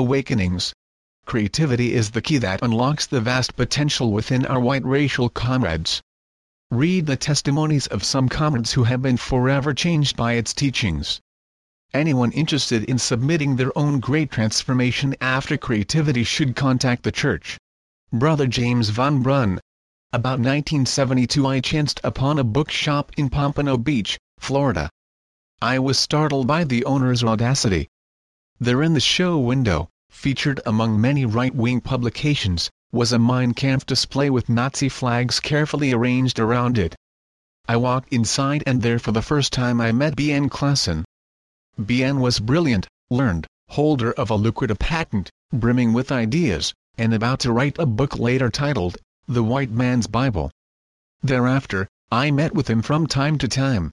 Awakenings. Creativity is the key that unlocks the vast potential within our white racial comrades. Read the testimonies of some comrades who have been forever changed by its teachings. Anyone interested in submitting their own great transformation after creativity should contact the church. Brother James Von Brunn. About 1972 I chanced upon a bookshop in Pompano Beach, Florida. I was startled by the owner's audacity. There in the show window, featured among many right-wing publications, was a Mein Kampf display with Nazi flags carefully arranged around it. I walked inside and there for the first time I met B.N. Klassen. B.N. was brilliant, learned, holder of a lucrative patent, brimming with ideas, and about to write a book later titled, The White Man's Bible. Thereafter, I met with him from time to time.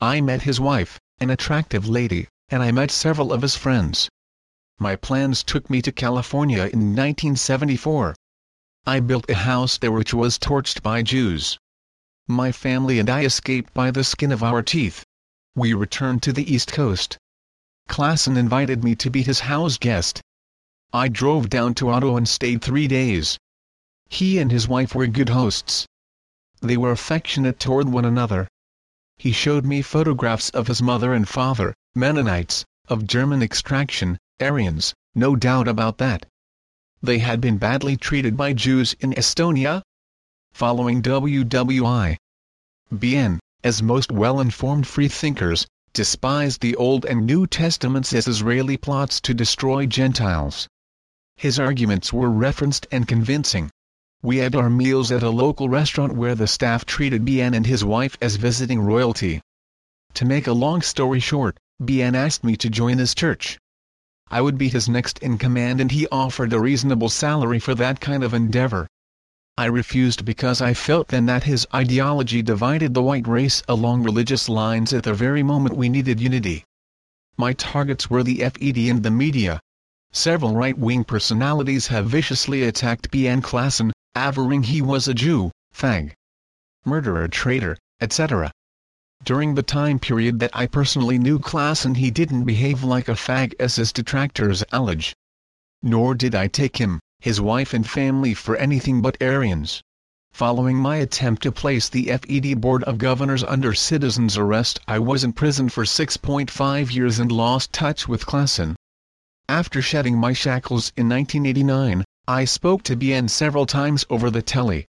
I met his wife, an attractive lady, and I met several of his friends. My plans took me to California in 1974. I built a house there which was torched by Jews. My family and I escaped by the skin of our teeth. We returned to the East Coast. Klassen invited me to be his house guest. I drove down to Otto and stayed three days. He and his wife were good hosts. They were affectionate toward one another. He showed me photographs of his mother and father, Mennonites, of German extraction, Aryans, no doubt about that. They had been badly treated by Jews in Estonia. Following WWI. BN as most well-informed freethinkers, despised the Old and New Testaments as Israeli plots to destroy Gentiles. His arguments were referenced and convincing. We had our meals at a local restaurant where the staff treated BN and his wife as visiting royalty. To make a long story short, BN asked me to join his church. I would be his next in command and he offered a reasonable salary for that kind of endeavor. I refused because I felt then that his ideology divided the white race along religious lines at the very moment we needed unity. My targets were the FED and the media. Several right-wing personalities have viciously attacked B.N. Klassen, averring he was a Jew, fag, murderer traitor, etc. During the time period that I personally knew Klassen he didn't behave like a fag as his detractors allege. Nor did I take him, his wife and family for anything but Aryans. Following my attempt to place the FED Board of Governors under citizen's arrest I was in prison for 6.5 years and lost touch with Klassen. After shedding my shackles in 1989, I spoke to BN several times over the telly.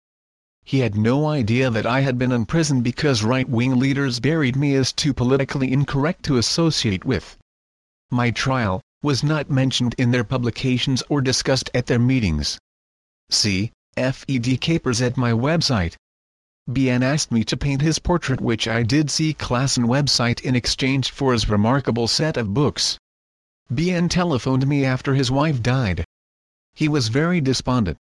He had no idea that I had been in prison because right-wing leaders buried me as too politically incorrect to associate with. My trial, was not mentioned in their publications or discussed at their meetings. See, FED Capers at my website. BN asked me to paint his portrait which I did see Klassen website in exchange for his remarkable set of books. BN telephoned me after his wife died. He was very despondent.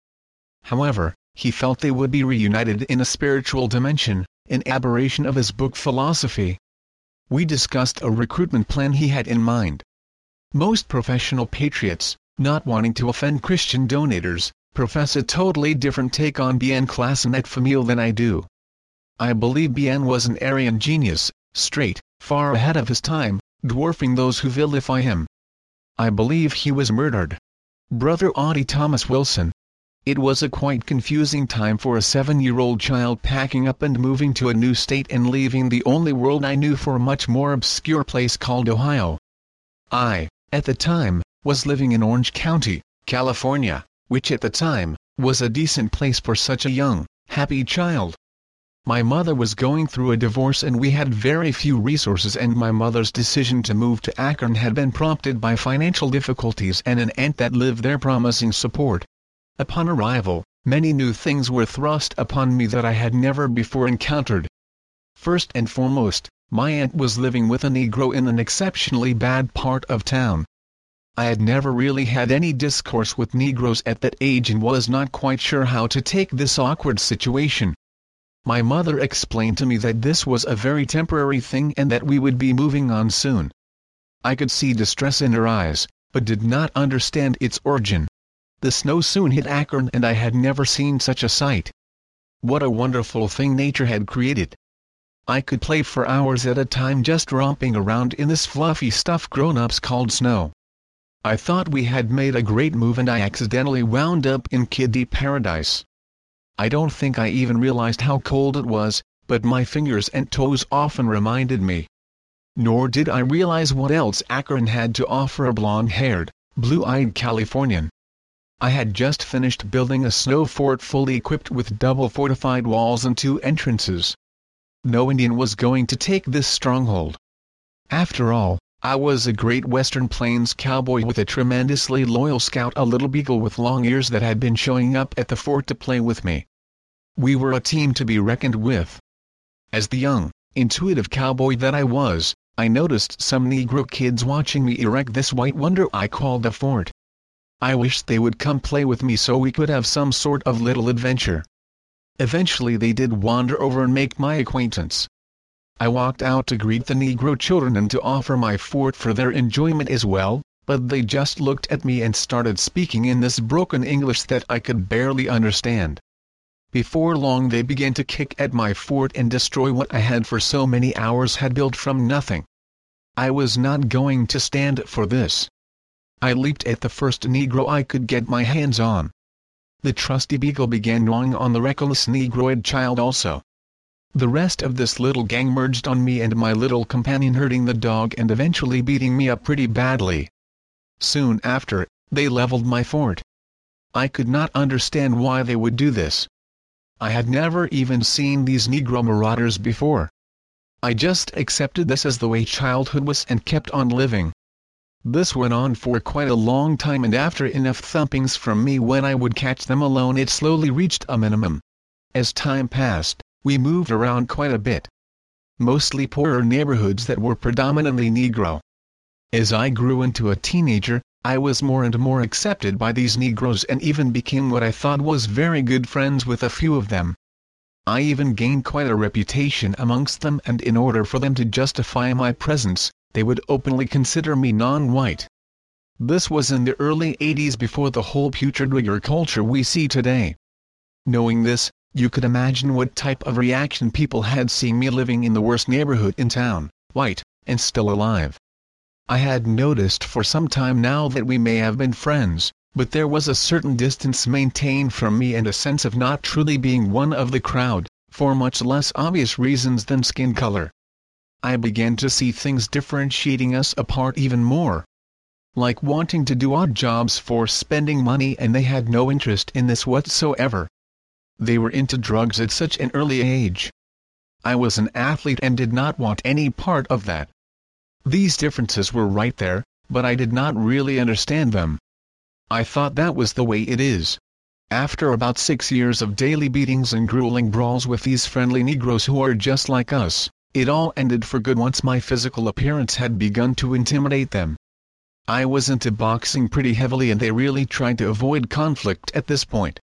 However, he felt they would be reunited in a spiritual dimension, an aberration of his book philosophy. We discussed a recruitment plan he had in mind. Most professional patriots, not wanting to offend Christian donators, profess a totally different take on Bien Klassen et Famille than I do. I believe Bien was an Aryan genius, straight, far ahead of his time, dwarfing those who vilify him. I believe he was murdered. Brother Audie Thomas Wilson. It was a quite confusing time for a seven-year-old child packing up and moving to a new state and leaving the only world I knew for a much more obscure place called Ohio. I, at the time, was living in Orange County, California, which at the time, was a decent place for such a young, happy child. My mother was going through a divorce and we had very few resources and my mother's decision to move to Akron had been prompted by financial difficulties and an aunt that lived there promising support. Upon arrival, many new things were thrust upon me that I had never before encountered. First and foremost, my aunt was living with a Negro in an exceptionally bad part of town. I had never really had any discourse with Negroes at that age and was not quite sure how to take this awkward situation. My mother explained to me that this was a very temporary thing and that we would be moving on soon. I could see distress in her eyes, but did not understand its origin. The snow soon hit Akron and I had never seen such a sight. What a wonderful thing nature had created. I could play for hours at a time just romping around in this fluffy stuff grown-ups called snow. I thought we had made a great move and I accidentally wound up in kiddie paradise. I don't think I even realized how cold it was, but my fingers and toes often reminded me. Nor did I realize what else Akron had to offer a blonde-haired, blue-eyed Californian. I had just finished building a snow fort fully equipped with double fortified walls and two entrances. No Indian was going to take this stronghold. After all, I was a great western plains cowboy with a tremendously loyal scout a little beagle with long ears that had been showing up at the fort to play with me. We were a team to be reckoned with. As the young, intuitive cowboy that I was, I noticed some Negro kids watching me erect this white wonder I called a fort. I wished they would come play with me so we could have some sort of little adventure. Eventually they did wander over and make my acquaintance. I walked out to greet the Negro children and to offer my fort for their enjoyment as well, but they just looked at me and started speaking in this broken English that I could barely understand. Before long they began to kick at my fort and destroy what I had for so many hours had built from nothing. I was not going to stand for this. I leaped at the first Negro I could get my hands on. The trusty beagle began gnawing on the reckless Negroid child also. The rest of this little gang merged on me and my little companion hurting the dog and eventually beating me up pretty badly. Soon after, they leveled my fort. I could not understand why they would do this. I had never even seen these Negro marauders before. I just accepted this as the way childhood was and kept on living. This went on for quite a long time and after enough thumpings from me when I would catch them alone it slowly reached a minimum. As time passed, we moved around quite a bit. Mostly poorer neighborhoods that were predominantly Negro. As I grew into a teenager, I was more and more accepted by these Negroes and even became what I thought was very good friends with a few of them. I even gained quite a reputation amongst them and in order for them to justify my presence, they would openly consider me non-white. This was in the early 80s before the whole putrid rigor culture we see today. Knowing this, you could imagine what type of reaction people had seeing me living in the worst neighborhood in town, white, and still alive. I had noticed for some time now that we may have been friends, but there was a certain distance maintained from me and a sense of not truly being one of the crowd, for much less obvious reasons than skin color. I began to see things differentiating us apart even more. Like wanting to do odd jobs for spending money and they had no interest in this whatsoever. They were into drugs at such an early age. I was an athlete and did not want any part of that. These differences were right there, but I did not really understand them. I thought that was the way it is. After about six years of daily beatings and grueling brawls with these friendly Negroes who are just like us, it all ended for good once my physical appearance had begun to intimidate them. I was into boxing pretty heavily and they really tried to avoid conflict at this point.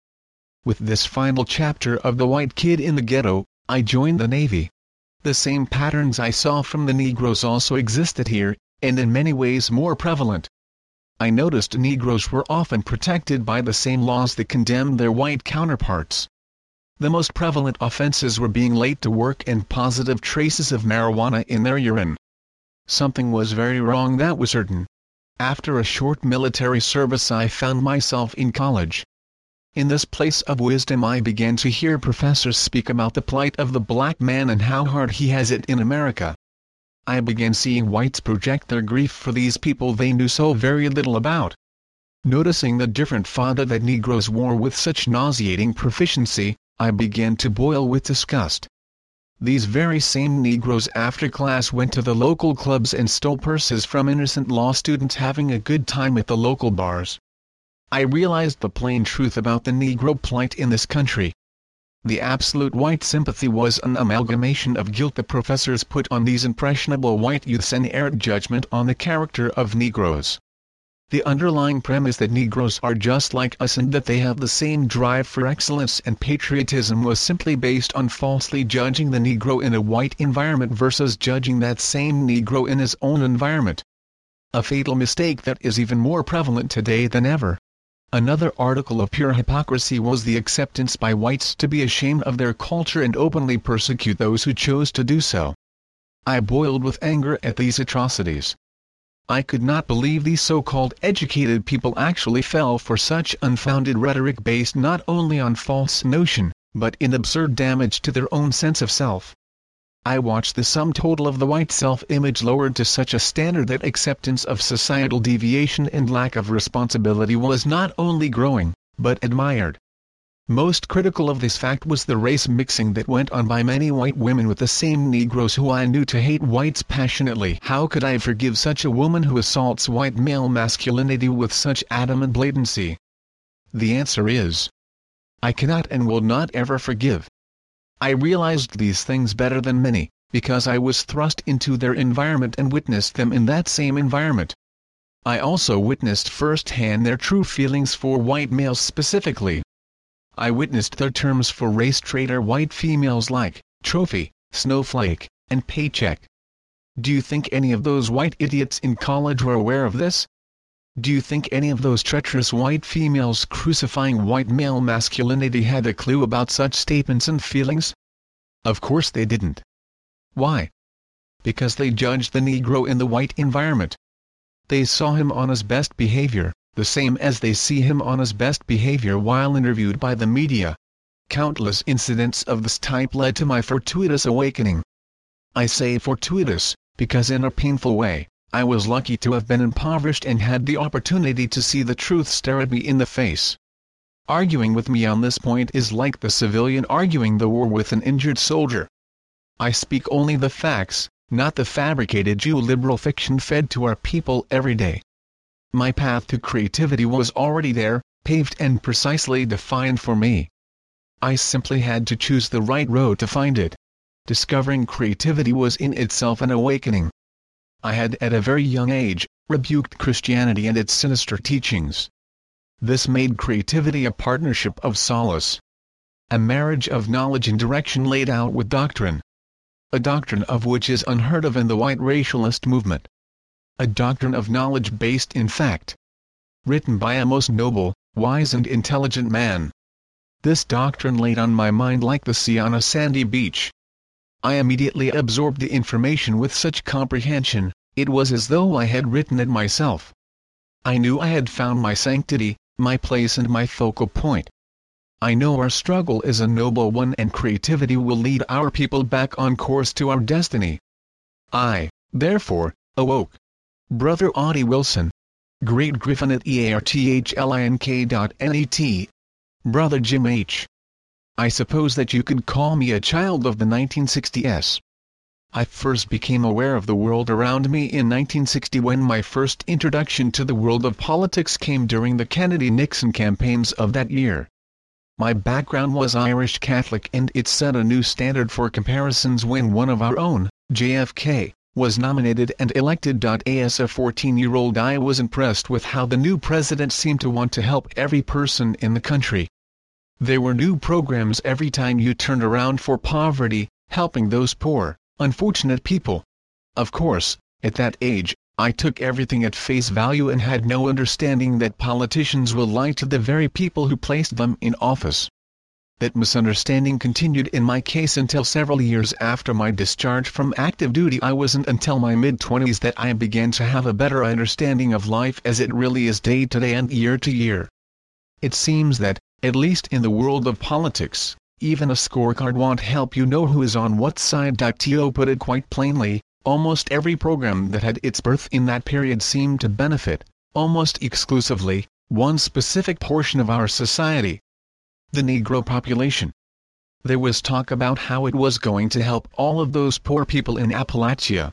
With this final chapter of The White Kid in the Ghetto, I joined the Navy. The same patterns I saw from the Negroes also existed here, and in many ways more prevalent. I noticed Negroes were often protected by the same laws that condemned their white counterparts. The most prevalent offenses were being late to work and positive traces of marijuana in their urine. Something was very wrong that was certain. After a short military service I found myself in college. In this place of wisdom I began to hear professors speak about the plight of the black man and how hard he has it in America. I began seeing whites project their grief for these people they knew so very little about. Noticing the different fodder that Negroes wore with such nauseating proficiency, I began to boil with disgust. These very same Negroes after class went to the local clubs and stole purses from innocent law students having a good time at the local bars. I realized the plain truth about the Negro plight in this country. The absolute white sympathy was an amalgamation of guilt the professors put on these impressionable white youths and errant judgment on the character of Negroes. The underlying premise that Negroes are just like us and that they have the same drive for excellence and patriotism was simply based on falsely judging the Negro in a white environment versus judging that same Negro in his own environment. A fatal mistake that is even more prevalent today than ever. Another article of pure hypocrisy was the acceptance by whites to be ashamed of their culture and openly persecute those who chose to do so. I boiled with anger at these atrocities. I could not believe these so-called educated people actually fell for such unfounded rhetoric based not only on false notion, but in absurd damage to their own sense of self. I watched the sum total of the white self-image lowered to such a standard that acceptance of societal deviation and lack of responsibility was not only growing, but admired. Most critical of this fact was the race mixing that went on by many white women with the same Negroes who I knew to hate whites passionately. How could I forgive such a woman who assaults white male masculinity with such adamant blatancy? The answer is, I cannot and will not ever forgive. I realized these things better than many, because I was thrust into their environment and witnessed them in that same environment. I also witnessed firsthand their true feelings for white males specifically. I witnessed their terms for race traitor white females like trophy, snowflake, and paycheck. Do you think any of those white idiots in college were aware of this? Do you think any of those treacherous white females crucifying white male masculinity had a clue about such statements and feelings? Of course they didn't. Why? Because they judged the Negro in the white environment. They saw him on his best behavior, the same as they see him on his best behavior while interviewed by the media. Countless incidents of this type led to my fortuitous awakening. I say fortuitous, because in a painful way, I was lucky to have been impoverished and had the opportunity to see the truth stare at me in the face. Arguing with me on this point is like the civilian arguing the war with an injured soldier. I speak only the facts, not the fabricated Jew liberal fiction fed to our people every day. My path to creativity was already there, paved and precisely defined for me. I simply had to choose the right road to find it. Discovering creativity was in itself an awakening. I had at a very young age, rebuked Christianity and its sinister teachings. This made creativity a partnership of solace. A marriage of knowledge and direction laid out with doctrine. A doctrine of which is unheard of in the white racialist movement a doctrine of knowledge based in fact. Written by a most noble, wise and intelligent man. This doctrine laid on my mind like the sea on a sandy beach. I immediately absorbed the information with such comprehension, it was as though I had written it myself. I knew I had found my sanctity, my place and my focal point. I know our struggle is a noble one and creativity will lead our people back on course to our destiny. I, therefore, awoke. Brother Audie Wilson. Great Griffin at EARTHLINK.NET. Brother Jim H. I suppose that you could call me a child of the 1960s. I first became aware of the world around me in 1960 when my first introduction to the world of politics came during the Kennedy-Nixon campaigns of that year. My background was Irish Catholic and it set a new standard for comparisons when one of our own, JFK, was nominated and elected. As a 14-year-old I was impressed with how the new president seemed to want to help every person in the country. There were new programs every time you turned around for poverty, helping those poor, unfortunate people. Of course, at that age, I took everything at face value and had no understanding that politicians will lie to the very people who placed them in office. That misunderstanding continued in my case until several years after my discharge from active duty I wasn't until my mid-twenties that I began to have a better understanding of life as it really is day to day and year to year. It seems that, at least in the world of politics, even a scorecard won't help you know who is on what side. To put it quite plainly, almost every program that had its birth in that period seemed to benefit, almost exclusively, one specific portion of our society the Negro population. There was talk about how it was going to help all of those poor people in Appalachia.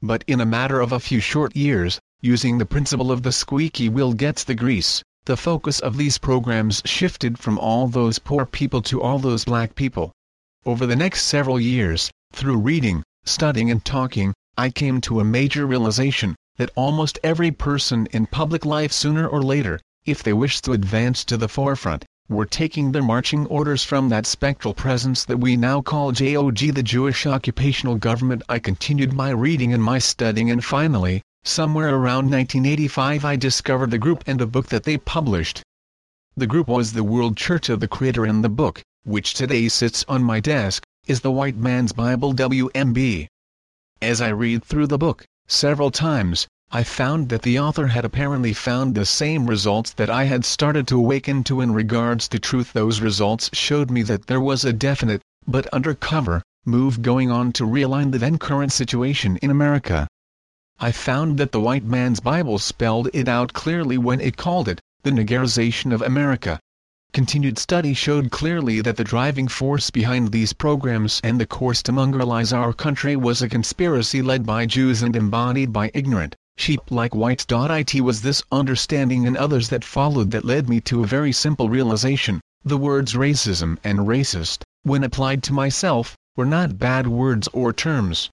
But in a matter of a few short years, using the principle of the squeaky wheel gets the grease, the focus of these programs shifted from all those poor people to all those black people. Over the next several years, through reading, studying and talking, I came to a major realization, that almost every person in public life sooner or later, if they wish to advance to the forefront, were taking their marching orders from that spectral presence that we now call JOG the Jewish Occupational Government I continued my reading and my studying and finally, somewhere around 1985 I discovered the group and a book that they published. The group was the World Church of the Creator and the book, which today sits on my desk, is the White Man's Bible WMB. As I read through the book, several times, I found that the author had apparently found the same results that I had started to awaken to in regards to truth. Those results showed me that there was a definite, but undercover, move going on to realign the then current situation in America. I found that the white man's Bible spelled it out clearly when it called it, the negarization of America. Continued study showed clearly that the driving force behind these programs and the course to mongrelize our country was a conspiracy led by Jews and embodied by ignorant, sheep-like whites. It was this understanding and others that followed that led me to a very simple realization, the words racism and racist, when applied to myself, were not bad words or terms.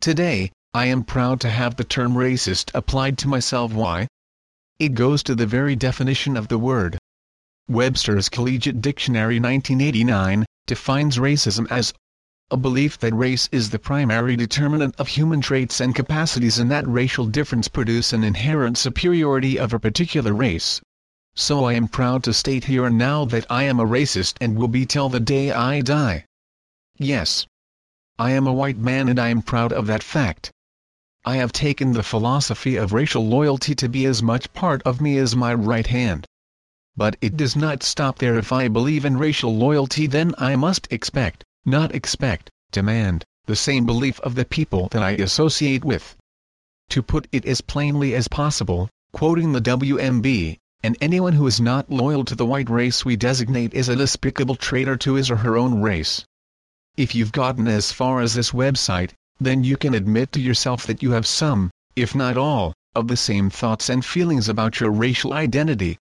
Today, I am proud to have the term racist applied to myself. Why? It goes to the very definition of the word. Webster's Collegiate Dictionary 1989 defines racism as a belief that race is the primary determinant of human traits and capacities and that racial difference produce an inherent superiority of a particular race. So I am proud to state here and now that I am a racist and will be till the day I die. Yes. I am a white man and I am proud of that fact. I have taken the philosophy of racial loyalty to be as much part of me as my right hand. But it does not stop there if I believe in racial loyalty then I must expect, not expect, demand, the same belief of the people that I associate with. To put it as plainly as possible, quoting the WMB, and anyone who is not loyal to the white race we designate as a despicable traitor to his or her own race. If you've gotten as far as this website, then you can admit to yourself that you have some, if not all, of the same thoughts and feelings about your racial identity.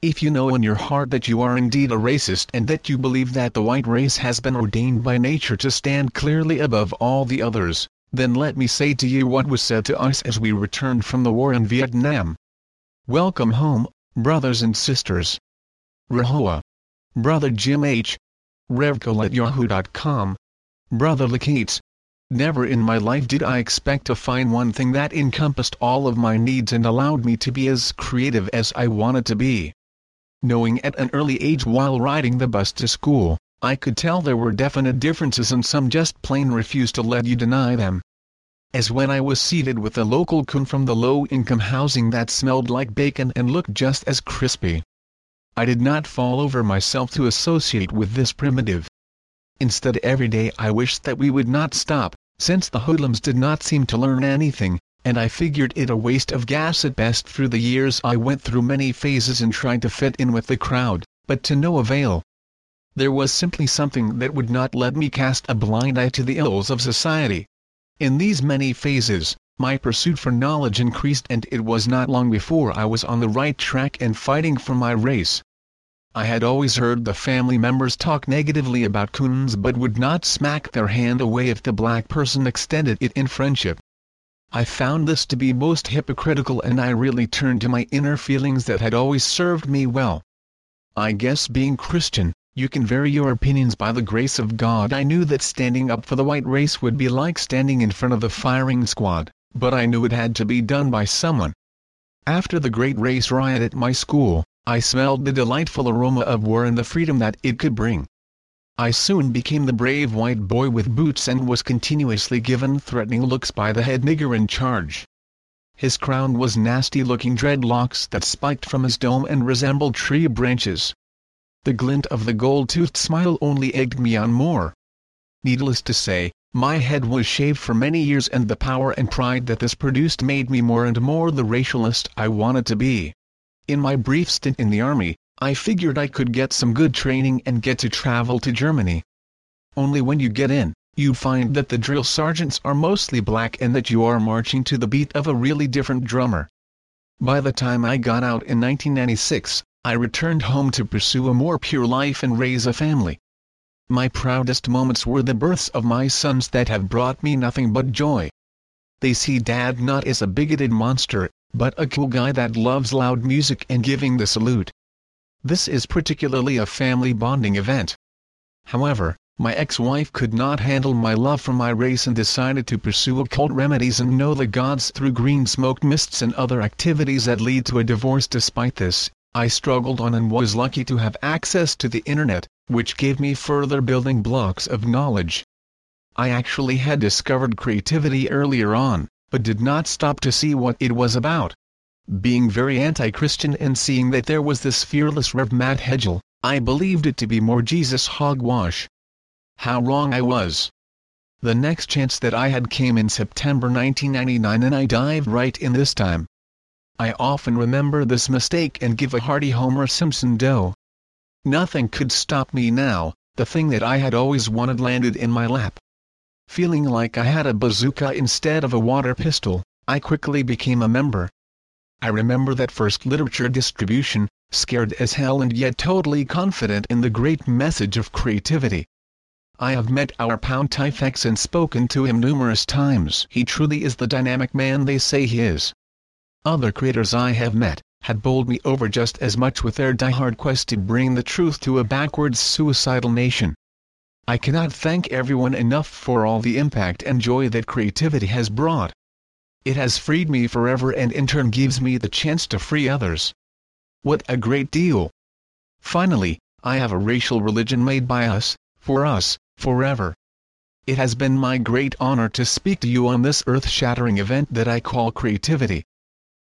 If you know in your heart that you are indeed a racist and that you believe that the white race has been ordained by nature to stand clearly above all the others, then let me say to you what was said to us as we returned from the war in Vietnam. Welcome home, brothers and sisters. Rahowa. Brother Jim H. Revcol at yahoo.com. Brother Lacates. Never in my life did I expect to find one thing that encompassed all of my needs and allowed me to be as creative as I wanted to be. Knowing at an early age while riding the bus to school, I could tell there were definite differences and some just plain refused to let you deny them. As when I was seated with a local coon from the low-income housing that smelled like bacon and looked just as crispy. I did not fall over myself to associate with this primitive, Instead every day I wished that we would not stop, since the hoodlums did not seem to learn anything, and I figured it a waste of gas at best through the years I went through many phases in trying to fit in with the crowd, but to no avail. There was simply something that would not let me cast a blind eye to the ills of society. In these many phases, my pursuit for knowledge increased and it was not long before I was on the right track and fighting for my race. I had always heard the family members talk negatively about coons but would not smack their hand away if the black person extended it in friendship. I found this to be most hypocritical and I really turned to my inner feelings that had always served me well. I guess being Christian, you can vary your opinions by the grace of God. I knew that standing up for the white race would be like standing in front of the firing squad, but I knew it had to be done by someone. After the great race riot at my school, I smelled the delightful aroma of war and the freedom that it could bring. I soon became the brave white boy with boots and was continuously given threatening looks by the head nigger in charge. His crown was nasty-looking dreadlocks that spiked from his dome and resembled tree branches. The glint of the gold-toothed smile only egged me on more. Needless to say, my head was shaved for many years and the power and pride that this produced made me more and more the racialist I wanted to be. In my brief stint in the army, I figured I could get some good training and get to travel to Germany. Only when you get in, you find that the drill sergeants are mostly black and that you are marching to the beat of a really different drummer. By the time I got out in 1996, I returned home to pursue a more pure life and raise a family. My proudest moments were the births of my sons that have brought me nothing but joy. They see dad not as a bigoted monster, but a cool guy that loves loud music and giving the salute. This is particularly a family bonding event. However, my ex-wife could not handle my love for my race and decided to pursue occult remedies and know the gods through green smoke mists and other activities that lead to a divorce despite this, I struggled on and was lucky to have access to the internet, which gave me further building blocks of knowledge. I actually had discovered creativity earlier on, but did not stop to see what it was about. Being very anti-Christian and seeing that there was this fearless Rev Matt Hegel, I believed it to be more Jesus hogwash. How wrong I was. The next chance that I had came in September 1999 and I dived right in this time. I often remember this mistake and give a hearty Homer Simpson dough. Nothing could stop me now, the thing that I had always wanted landed in my lap. Feeling like I had a bazooka instead of a water pistol, I quickly became a member. I remember that first literature distribution, scared as hell and yet totally confident in the great message of creativity. I have met our Pontifex and spoken to him numerous times. He truly is the dynamic man they say he is. Other creators I have met, had bowled me over just as much with their die-hard quest to bring the truth to a backwards suicidal nation. I cannot thank everyone enough for all the impact and joy that creativity has brought. It has freed me forever and in turn gives me the chance to free others. What a great deal! Finally, I have a racial religion made by us, for us, forever. It has been my great honor to speak to you on this earth-shattering event that I call creativity.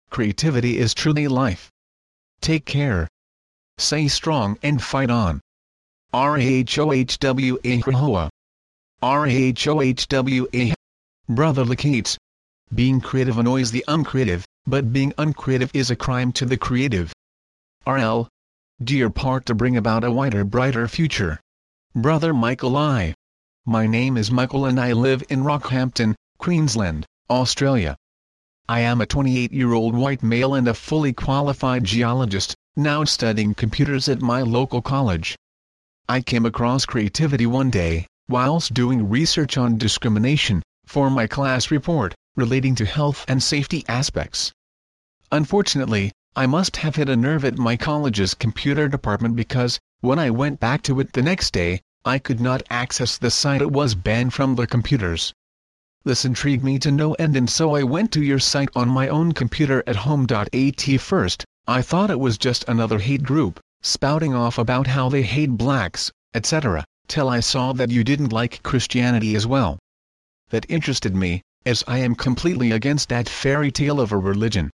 Creativity is truly life. Take care. Stay strong and fight on. R-A-H-O-H-W-A R-A-H-O-H-W-A Brother Lacates, being creative annoys the uncreative, but being uncreative is a crime to the creative. RL. Do your part to bring about a wider brighter future. Brother Michael I. My name is Michael and I live in Rockhampton, Queensland, Australia. I am a 28-year-old white male and a fully qualified geologist, now studying computers at my local college. I came across creativity one day, whilst doing research on discrimination, for my class report relating to health and safety aspects. Unfortunately, I must have hit a nerve at my college's computer department because, when I went back to it the next day, I could not access the site it was banned from their computers. This intrigued me to no end and so I went to your site on my own computer at home.at first, I thought it was just another hate group, spouting off about how they hate blacks, etc., till I saw that you didn't like Christianity as well. That interested me, as I am completely against that fairy tale of a religion.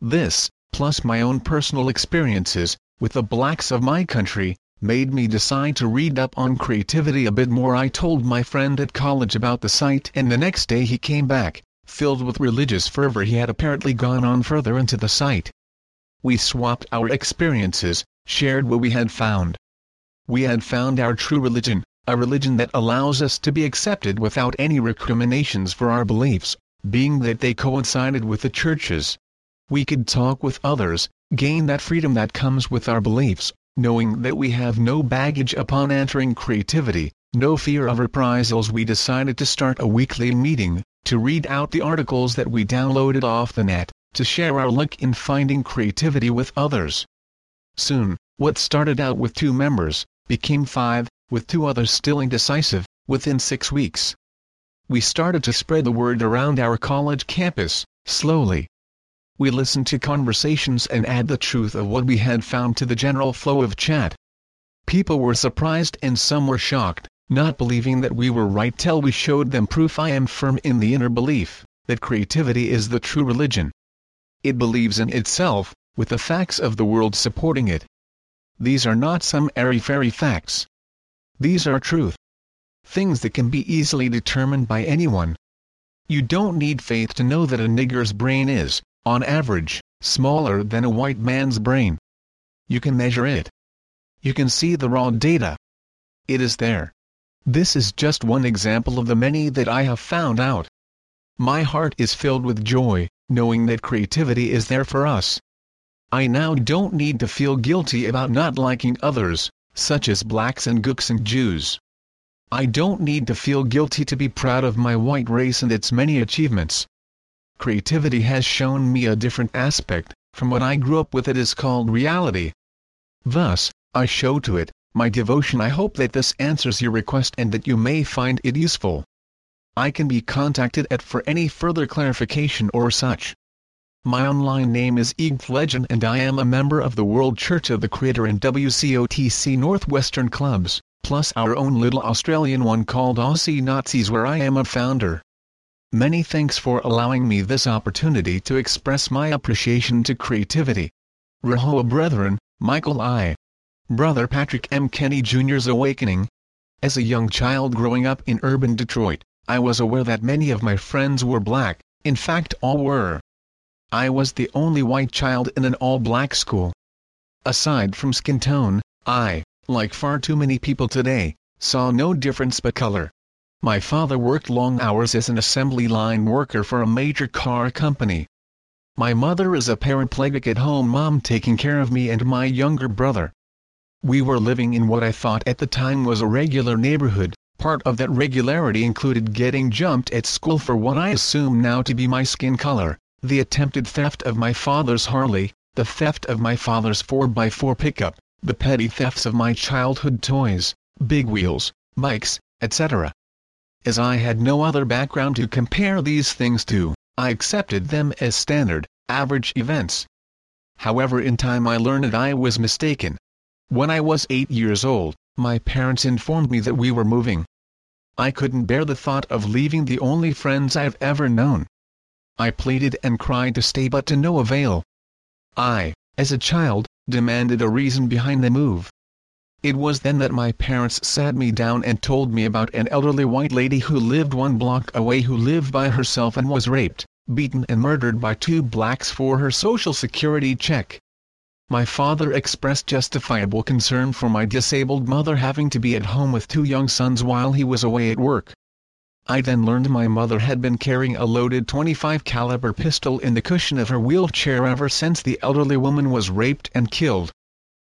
This, plus my own personal experiences, with the blacks of my country, made me decide to read up on creativity a bit more I told my friend at college about the site and the next day he came back, filled with religious fervor he had apparently gone on further into the site. We swapped our experiences, shared what we had found. We had found our true religion, a religion that allows us to be accepted without any recriminations for our beliefs, being that they coincided with the churches. We could talk with others, gain that freedom that comes with our beliefs, knowing that we have no baggage upon entering creativity, no fear of reprisals we decided to start a weekly meeting, to read out the articles that we downloaded off the net, to share our luck in finding creativity with others. Soon, what started out with two members, became five, with two others still indecisive, within six weeks. We started to spread the word around our college campus, slowly. We listened to conversations and add the truth of what we had found to the general flow of chat. People were surprised and some were shocked, not believing that we were right till we showed them proof I am firm in the inner belief, that creativity is the true religion. It believes in itself, with the facts of the world supporting it. These are not some airy-fairy facts. These are truth. Things that can be easily determined by anyone. You don't need faith to know that a nigger's brain is, on average, smaller than a white man's brain. You can measure it. You can see the raw data. It is there. This is just one example of the many that I have found out. My heart is filled with joy, knowing that creativity is there for us. I now don't need to feel guilty about not liking others, such as blacks and gooks and Jews. I don't need to feel guilty to be proud of my white race and its many achievements. Creativity has shown me a different aspect, from what I grew up with it is called reality. Thus, I show to it, my devotion I hope that this answers your request and that you may find it useful. I can be contacted at for any further clarification or such. My online name is Ig Legend and I am a member of the World Church of the Creator and WCOTC Northwestern Clubs, plus our own little Australian one called Aussie Nazis where I am a founder. Many thanks for allowing me this opportunity to express my appreciation to creativity. Rahowa Brethren, Michael I. Brother Patrick M. Kenny Jr.'s Awakening. As a young child growing up in urban Detroit, I was aware that many of my friends were black, in fact all were. I was the only white child in an all-black school. Aside from skin tone, I, like far too many people today, saw no difference but color. My father worked long hours as an assembly line worker for a major car company. My mother is a paraplegic at-home mom taking care of me and my younger brother. We were living in what I thought at the time was a regular neighborhood, part of that regularity included getting jumped at school for what I assume now to be my skin color, the attempted theft of my father's Harley, the theft of my father's 4x4 pickup, the petty thefts of my childhood toys, big wheels, bikes, etc. As I had no other background to compare these things to, I accepted them as standard, average events. However in time I learned that I was mistaken. When I was 8 years old, my parents informed me that we were moving. I couldn't bear the thought of leaving the only friends I've ever known. I pleaded and cried to stay but to no avail. I, as a child, demanded a reason behind the move. It was then that my parents sat me down and told me about an elderly white lady who lived one block away who lived by herself and was raped, beaten and murdered by two blacks for her social security check. My father expressed justifiable concern for my disabled mother having to be at home with two young sons while he was away at work. I then learned my mother had been carrying a loaded 25 caliber pistol in the cushion of her wheelchair ever since the elderly woman was raped and killed.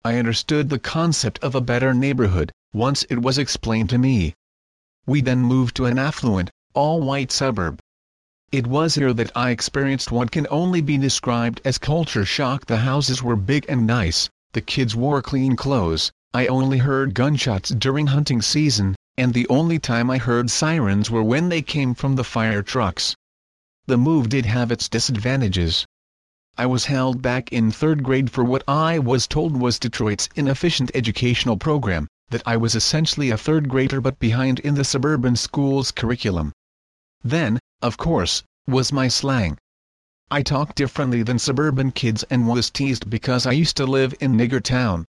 I understood the concept of a better neighborhood, once it was explained to me. We then moved to an affluent, all-white suburb. It was here that I experienced what can only be described as culture shock the houses were big and nice, the kids wore clean clothes, I only heard gunshots during hunting season, and the only time I heard sirens were when they came from the fire trucks. The move did have its disadvantages. I was held back in third grade for what I was told was Detroit's inefficient educational program, that I was essentially a third grader but behind in the suburban school's curriculum. Then, of course, was my slang. I talked differently than suburban kids and was teased because I used to live in Nigger Town.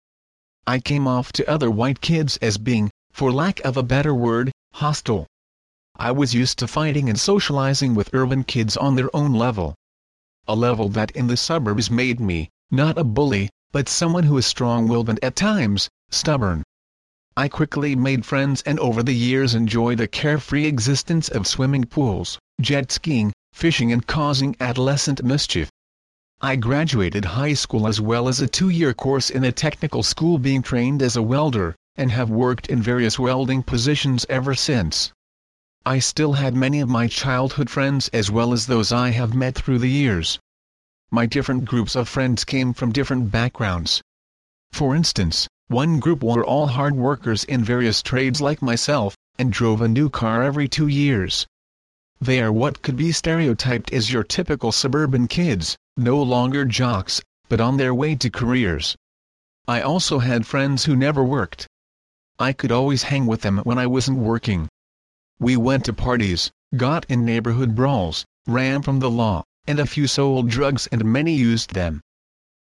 I came off to other white kids as being, for lack of a better word, hostile. I was used to fighting and socializing with urban kids on their own level a level that in the suburbs made me, not a bully, but someone who is strong-willed and at times, stubborn. I quickly made friends and over the years enjoyed a carefree existence of swimming pools, jet skiing, fishing and causing adolescent mischief. I graduated high school as well as a two-year course in a technical school being trained as a welder, and have worked in various welding positions ever since. I still had many of my childhood friends as well as those I have met through the years. My different groups of friends came from different backgrounds. For instance, one group were all hard workers in various trades like myself, and drove a new car every two years. They are what could be stereotyped as your typical suburban kids, no longer jocks, but on their way to careers. I also had friends who never worked. I could always hang with them when I wasn't working. We went to parties, got in neighborhood brawls, ran from the law, and a few sold drugs and many used them.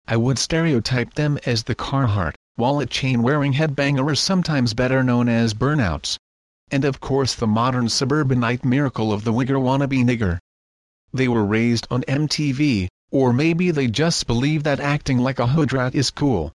I would stereotype them as the Carhartt, wallet chain-wearing headbangers sometimes better known as burnouts. And of course the modern suburbanite miracle of the wigger wannabe nigger. They were raised on MTV, or maybe they just believe that acting like a hood rat is cool.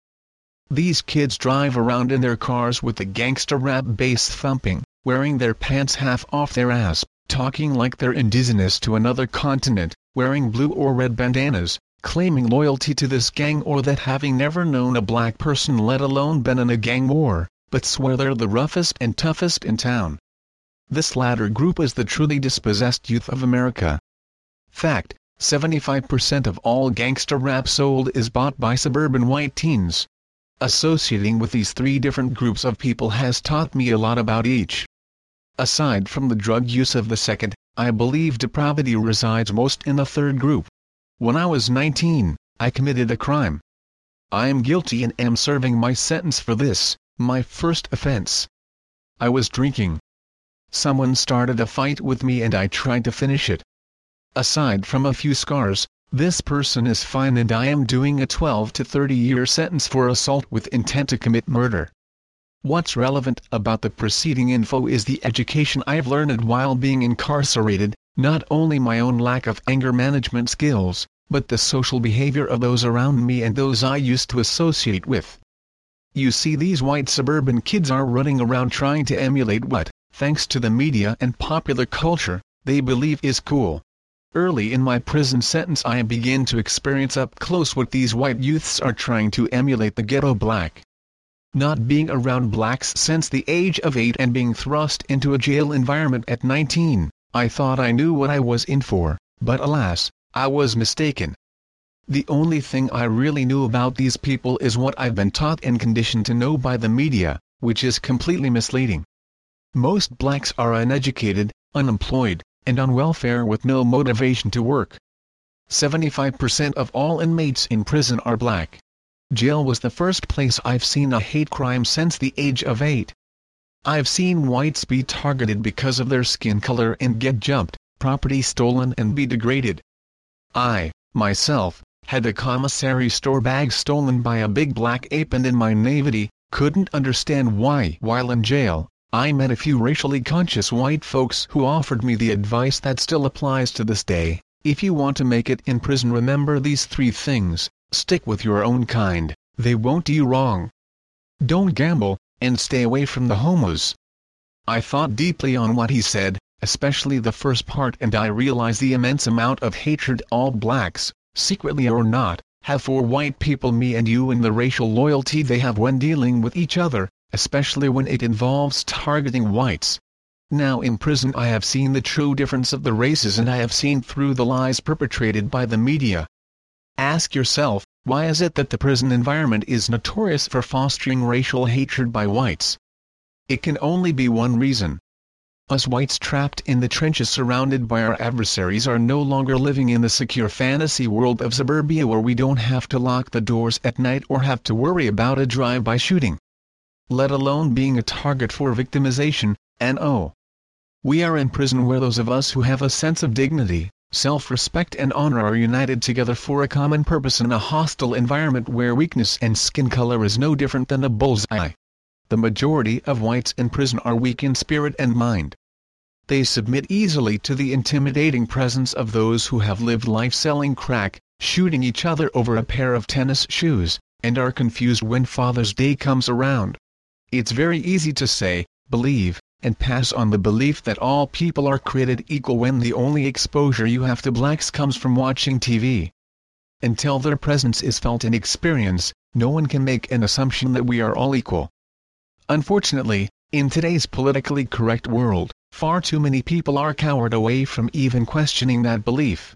These kids drive around in their cars with the gangster rap bass thumping, wearing their pants half off their ass, talking like they're indigenous to another continent, wearing blue or red bandanas, claiming loyalty to this gang or that having never known a black person let alone been in a gang war, but swear they're the roughest and toughest in town. This latter group is the truly dispossessed youth of America. Fact, 75% of all gangster rap sold is bought by suburban white teens. Associating with these three different groups of people has taught me a lot about each. Aside from the drug use of the second, I believe depravity resides most in the third group. When I was 19, I committed a crime. I am guilty and am serving my sentence for this, my first offense. I was drinking. someone started a fight with me and I tried to finish it. Aside from a few scars, this person is fine and I am doing a 12 to 30 year sentence for assault with intent to commit murder. What's relevant about the preceding info is the education I've learned while being incarcerated, not only my own lack of anger management skills, but the social behavior of those around me and those I used to associate with. You see these white suburban kids are running around trying to emulate what, thanks to the media and popular culture, they believe is cool. Early in my prison sentence I began to experience up close what these white youths are trying to emulate the ghetto black not being around blacks since the age of 8 and being thrust into a jail environment at 19, I thought I knew what I was in for, but alas, I was mistaken. The only thing I really knew about these people is what I've been taught and conditioned to know by the media, which is completely misleading. Most blacks are uneducated, unemployed, and on welfare with no motivation to work. 75% of all inmates in prison are black. Jail was the first place I've seen a hate crime since the age of 8. I've seen whites be targeted because of their skin color and get jumped, property stolen and be degraded. I, myself, had a commissary store bag stolen by a big black ape and in my naivety, couldn't understand why. While in jail, I met a few racially conscious white folks who offered me the advice that still applies to this day, if you want to make it in prison remember these three things, Stick with your own kind, they won't do you wrong. Don't gamble, and stay away from the homos. I thought deeply on what he said, especially the first part and I realized the immense amount of hatred all blacks, secretly or not, have for white people me and you and the racial loyalty they have when dealing with each other, especially when it involves targeting whites. Now in prison I have seen the true difference of the races and I have seen through the lies perpetrated by the media, Ask yourself, why is it that the prison environment is notorious for fostering racial hatred by whites? It can only be one reason. Us whites trapped in the trenches surrounded by our adversaries are no longer living in the secure fantasy world of suburbia where we don't have to lock the doors at night or have to worry about a drive-by shooting. Let alone being a target for victimization, and oh. We are in prison where those of us who have a sense of dignity, self-respect and honor are united together for a common purpose in a hostile environment where weakness and skin color is no different than a bullseye. The majority of whites in prison are weak in spirit and mind. They submit easily to the intimidating presence of those who have lived life selling crack, shooting each other over a pair of tennis shoes, and are confused when Father's Day comes around. It's very easy to say, believe, and pass on the belief that all people are created equal when the only exposure you have to blacks comes from watching TV. Until their presence is felt and experienced, no one can make an assumption that we are all equal. Unfortunately, in today's politically correct world, far too many people are cowered away from even questioning that belief.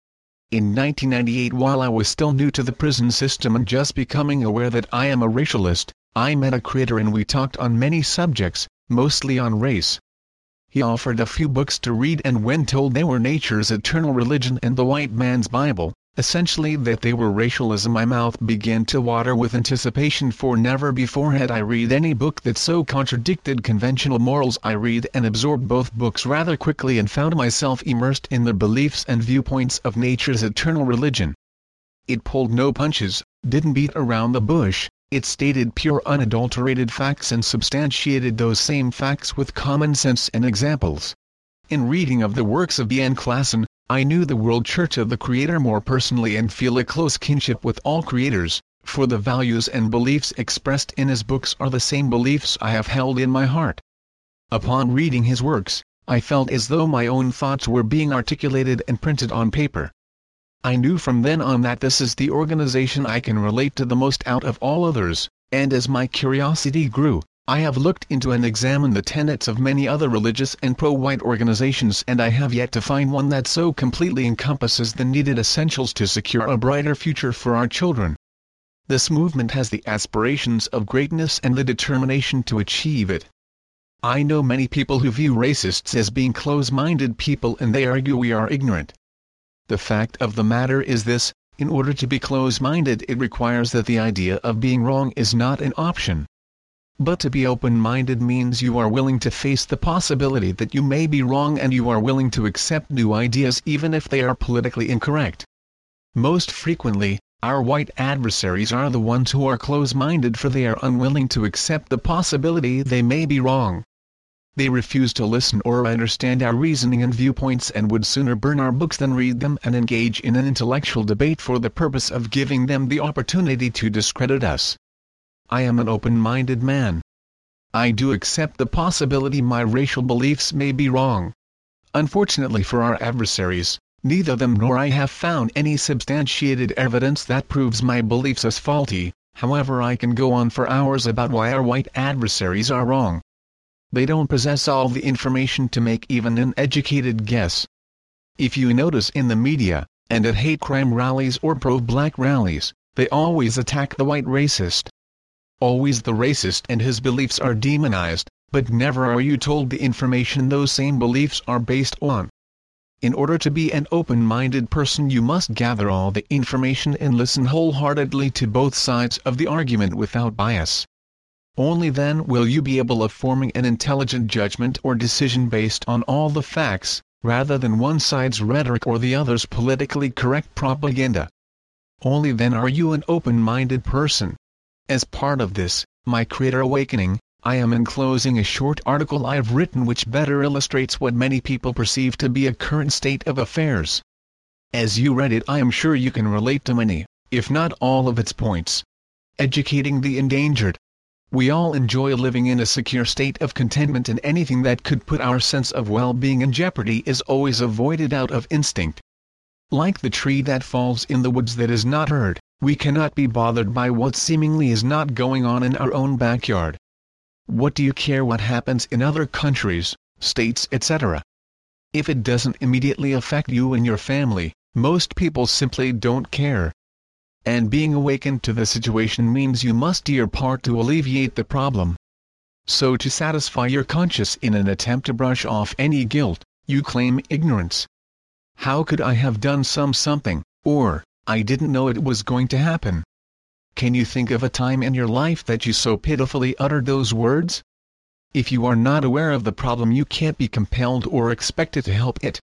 In 1998 while I was still new to the prison system and just becoming aware that I am a racialist, I met a creator and we talked on many subjects, mostly on race. He offered a few books to read and when told they were nature's eternal religion and the white man's Bible, essentially that they were racialism my mouth began to water with anticipation for never before had I read any book that so contradicted conventional morals I read and absorbed both books rather quickly and found myself immersed in the beliefs and viewpoints of nature's eternal religion. It pulled no punches, didn't beat around the bush, it stated pure unadulterated facts and substantiated those same facts with common sense and examples. In reading of the works of B.N. Klassen, I knew the World Church of the Creator more personally and feel a close kinship with all creators, for the values and beliefs expressed in his books are the same beliefs I have held in my heart. Upon reading his works, I felt as though my own thoughts were being articulated and printed on paper. I knew from then on that this is the organization I can relate to the most out of all others, and as my curiosity grew, I have looked into and examined the tenets of many other religious and pro-white organizations and I have yet to find one that so completely encompasses the needed essentials to secure a brighter future for our children. This movement has the aspirations of greatness and the determination to achieve it. I know many people who view racists as being close-minded people and they argue we are ignorant. The fact of the matter is this, in order to be close-minded it requires that the idea of being wrong is not an option. But to be open-minded means you are willing to face the possibility that you may be wrong and you are willing to accept new ideas even if they are politically incorrect. Most frequently, our white adversaries are the ones who are close-minded for they are unwilling to accept the possibility they may be wrong. They refuse to listen or understand our reasoning and viewpoints and would sooner burn our books than read them and engage in an intellectual debate for the purpose of giving them the opportunity to discredit us. I am an open-minded man. I do accept the possibility my racial beliefs may be wrong. Unfortunately for our adversaries, neither them nor I have found any substantiated evidence that proves my beliefs as faulty, however I can go on for hours about why our white adversaries are wrong. They don't possess all the information to make even an educated guess. If you notice in the media, and at hate crime rallies or pro-black rallies, they always attack the white racist. Always the racist and his beliefs are demonized, but never are you told the information those same beliefs are based on. In order to be an open-minded person you must gather all the information and listen wholeheartedly to both sides of the argument without bias. Only then will you be able of forming an intelligent judgment or decision based on all the facts, rather than one side's rhetoric or the other's politically correct propaganda. Only then are you an open-minded person. As part of this, my Creator Awakening, I am enclosing a short article I have written which better illustrates what many people perceive to be a current state of affairs. As you read it I am sure you can relate to many, if not all of its points. Educating the endangered. We all enjoy living in a secure state of contentment and anything that could put our sense of well-being in jeopardy is always avoided out of instinct. Like the tree that falls in the woods that is not heard, we cannot be bothered by what seemingly is not going on in our own backyard. What do you care what happens in other countries, states etc.? If it doesn't immediately affect you and your family, most people simply don't care. And being awakened to the situation means you must do your part to alleviate the problem. So to satisfy your conscience in an attempt to brush off any guilt, you claim ignorance. How could I have done some something, or, I didn't know it was going to happen. Can you think of a time in your life that you so pitifully uttered those words? If you are not aware of the problem you can't be compelled or expected to help it.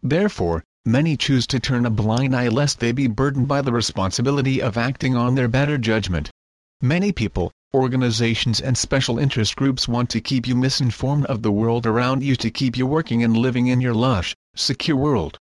Therefore, many choose to turn a blind eye lest they be burdened by the responsibility of acting on their better judgment. Many people, organizations and special interest groups want to keep you misinformed of the world around you to keep you working and living in your lush, secure world.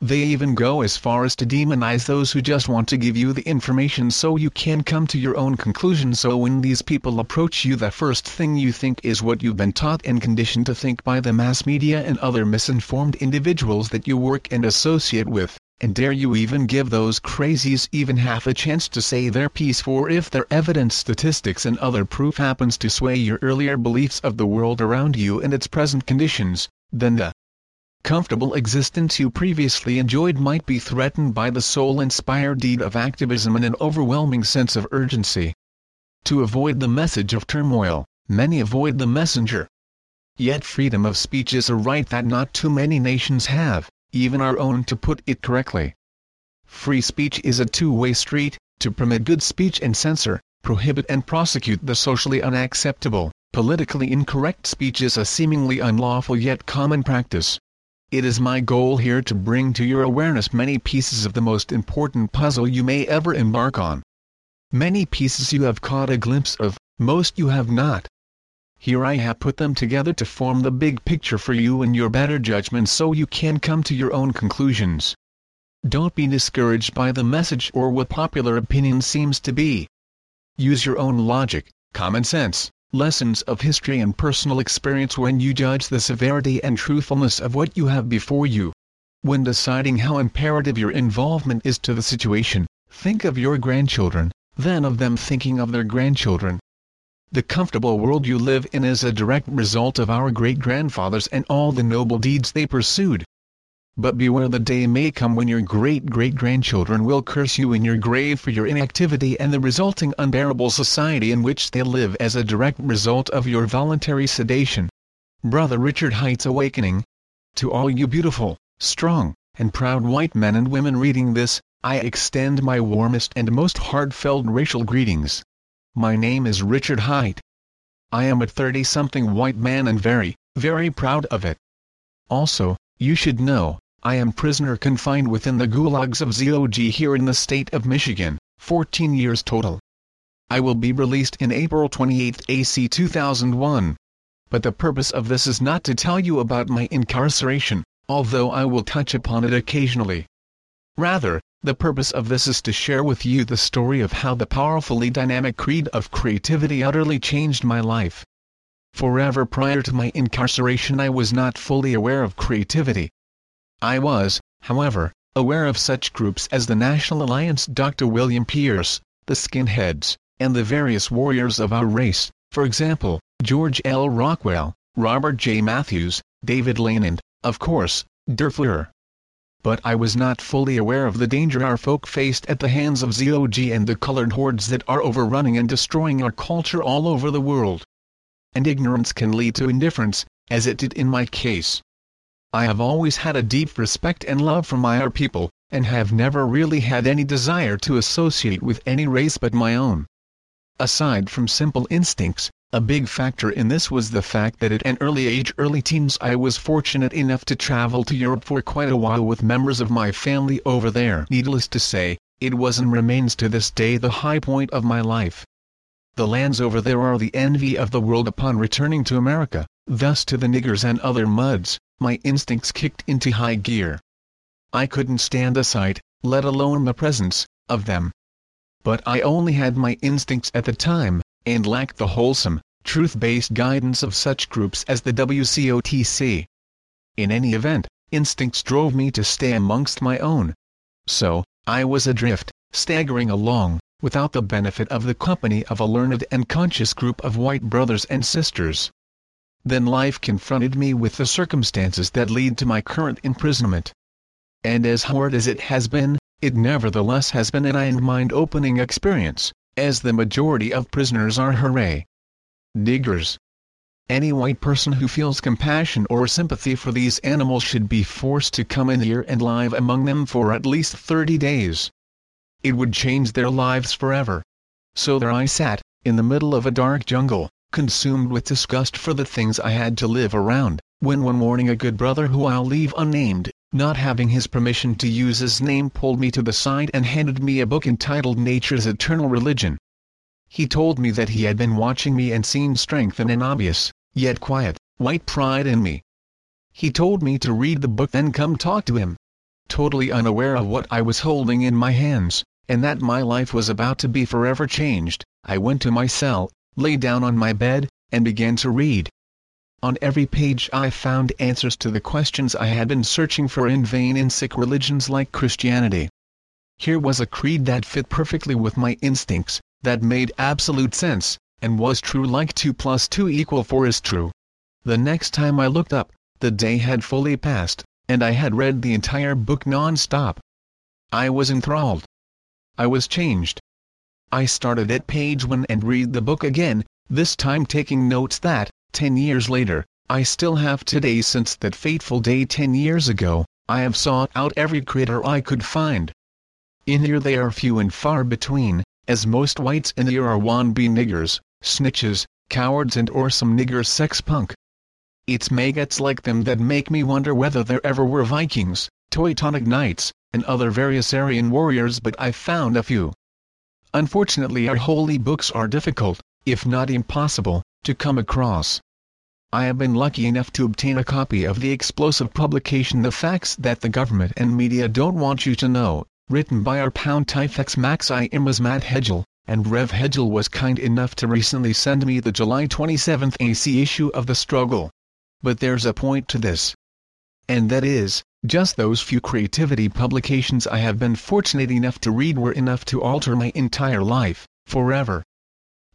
They even go as far as to demonize those who just want to give you the information so you can come to your own conclusion. So when these people approach you the first thing you think is what you've been taught and conditioned to think by the mass media and other misinformed individuals that you work and associate with, and dare you even give those crazies even half a chance to say their piece? For if their evidence statistics and other proof happens to sway your earlier beliefs of the world around you and its present conditions, then the comfortable existence you previously enjoyed might be threatened by the soul-inspired deed of activism and an overwhelming sense of urgency. To avoid the message of turmoil, many avoid the messenger. Yet freedom of speech is a right that not too many nations have, even our own to put it correctly. Free speech is a two-way street, to permit good speech and censor, prohibit and prosecute the socially unacceptable, politically incorrect speech is a seemingly unlawful yet common practice. It is my goal here to bring to your awareness many pieces of the most important puzzle you may ever embark on. Many pieces you have caught a glimpse of, most you have not. Here I have put them together to form the big picture for you and your better judgment so you can come to your own conclusions. Don't be discouraged by the message or what popular opinion seems to be. Use your own logic, common sense, lessons of history and personal experience when you judge the severity and truthfulness of what you have before you. When deciding how imperative your involvement is to the situation, think of your grandchildren, then of them thinking of their grandchildren. The comfortable world you live in is a direct result of our great-grandfathers and all the noble deeds they pursued. But beware the day may come when your great-great-grandchildren will curse you in your grave for your inactivity and the resulting unbearable society in which they live as a direct result of your voluntary sedation. Brother Richard Heights Awakening. To all you beautiful, strong, and proud white men and women reading this, I extend my warmest and most heartfelt racial greetings. My name is Richard Height. I am a 30-something white man and very, very proud of it. Also, you should know, I am prisoner confined within the gulags of ZOG here in the state of Michigan, 14 years total. I will be released in April 28 AC 2001. But the purpose of this is not to tell you about my incarceration, although I will touch upon it occasionally. Rather, the purpose of this is to share with you the story of how the powerfully dynamic creed of creativity utterly changed my life. Forever prior to my incarceration I was not fully aware of creativity. I was, however, aware of such groups as the National Alliance Dr. William Pierce, the Skinheads, and the various warriors of our race, for example, George L. Rockwell, Robert J. Matthews, David Lane and, of course, Der But I was not fully aware of the danger our folk faced at the hands of ZOG and the colored hordes that are overrunning and destroying our culture all over the world. And ignorance can lead to indifference, as it did in my case. I have always had a deep respect and love for my people, and have never really had any desire to associate with any race but my own. Aside from simple instincts, a big factor in this was the fact that at an early age early teens I was fortunate enough to travel to Europe for quite a while with members of my family over there. Needless to say, it was and remains to this day the high point of my life. The lands over there are the envy of the world upon returning to America, thus to the niggers and other muds, my instincts kicked into high gear. I couldn't stand the sight, let alone the presence, of them, but I only had my instincts at the time, and lacked the wholesome, truth-based guidance of such groups as the WCOTC. In any event, instincts drove me to stay amongst my own. So, I was adrift, staggering along, without the benefit of the company of a learned and conscious group of white brothers and sisters. Then life confronted me with the circumstances that lead to my current imprisonment. And as hard as it has been, it nevertheless has been an eye and mind-opening experience, as the majority of prisoners are hooray. Diggers. Any white person who feels compassion or sympathy for these animals should be forced to come in here and live among them for at least 30 days. It would change their lives forever. So there I sat, in the middle of a dark jungle, consumed with disgust for the things I had to live around, when one morning a good brother who I'll leave unnamed, not having his permission to use his name pulled me to the side and handed me a book entitled Nature's Eternal Religion. He told me that he had been watching me and seen strength in an obvious, yet quiet, white pride in me. He told me to read the book then come talk to him. Totally unaware of what I was holding in my hands, and that my life was about to be forever changed, I went to my cell, lay down on my bed, and began to read. On every page I found answers to the questions I had been searching for in vain in sick religions like Christianity. Here was a creed that fit perfectly with my instincts, that made absolute sense, and was true like 2 plus 2 equal 4 is true. The next time I looked up, the day had fully passed, and I had read the entire book non-stop. I was enthralled. I was changed. I started at page 1 and read the book again, this time taking notes that, Ten years later, I still have today since that fateful day ten years ago, I have sought out every critter I could find. In here they are few and far between, as most whites in here are wannabe niggers, snitches, cowards and or some nigger sex punk. It's maggots like them that make me wonder whether there ever were Vikings, Teutonic Knights, and other various Aryan warriors but I found a few. Unfortunately our holy books are difficult, if not impossible, to come across. I have been lucky enough to obtain a copy of the explosive publication The Facts That the Government and Media Don't Want You to Know, written by our Pontifex Maximus Matt Hedgel, and Rev Hedgel was kind enough to recently send me the July 27 AC issue of The Struggle. But there's a point to this. And that is, just those few creativity publications I have been fortunate enough to read were enough to alter my entire life, forever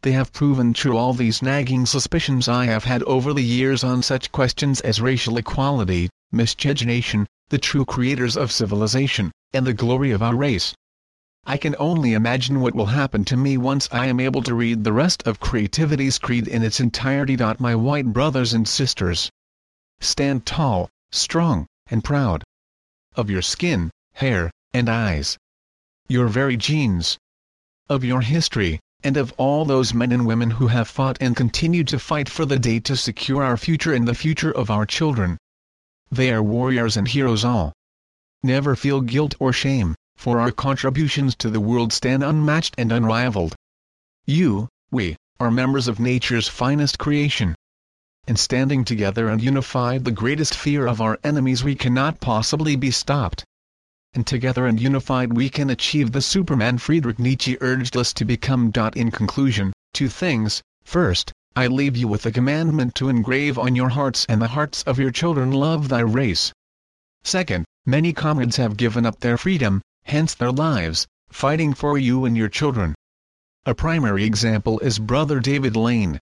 they have proven true all these nagging suspicions I have had over the years on such questions as racial equality, miscegenation, the true creators of civilization, and the glory of our race. I can only imagine what will happen to me once I am able to read the rest of Creativity's creed in its entirety. My white brothers and sisters. Stand tall, strong, and proud. Of your skin, hair, and eyes. Your very genes. Of your history, and of all those men and women who have fought and continue to fight for the day to secure our future and the future of our children. They are warriors and heroes all. Never feel guilt or shame, for our contributions to the world stand unmatched and unrivaled. You, we, are members of nature's finest creation. And standing together and unified the greatest fear of our enemies we cannot possibly be stopped and together and unified we can achieve the Superman Friedrich Nietzsche urged us to become. In conclusion, two things, first, I leave you with the commandment to engrave on your hearts and the hearts of your children love thy race. Second, many comrades have given up their freedom, hence their lives, fighting for you and your children. A primary example is Brother David Lane.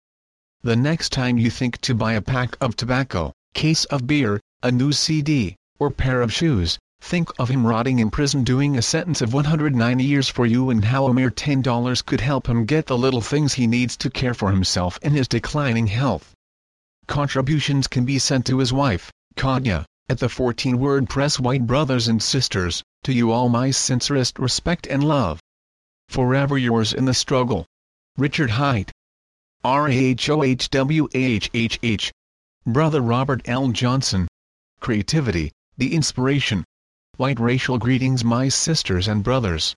The next time you think to buy a pack of tobacco, case of beer, a new CD, or pair of shoes, Think of him rotting in prison doing a sentence of 190 years for you and how a mere $10 could help him get the little things he needs to care for himself and his declining health. Contributions can be sent to his wife, Kanya, at the 14 Word Press White Brothers and Sisters, to you all my sincerest respect and love. Forever yours in the struggle. Richard Height. R-A-H-O-H-W-A-H-H-H. Brother Robert L. Johnson. Creativity, the inspiration, White racial greetings my sisters and brothers.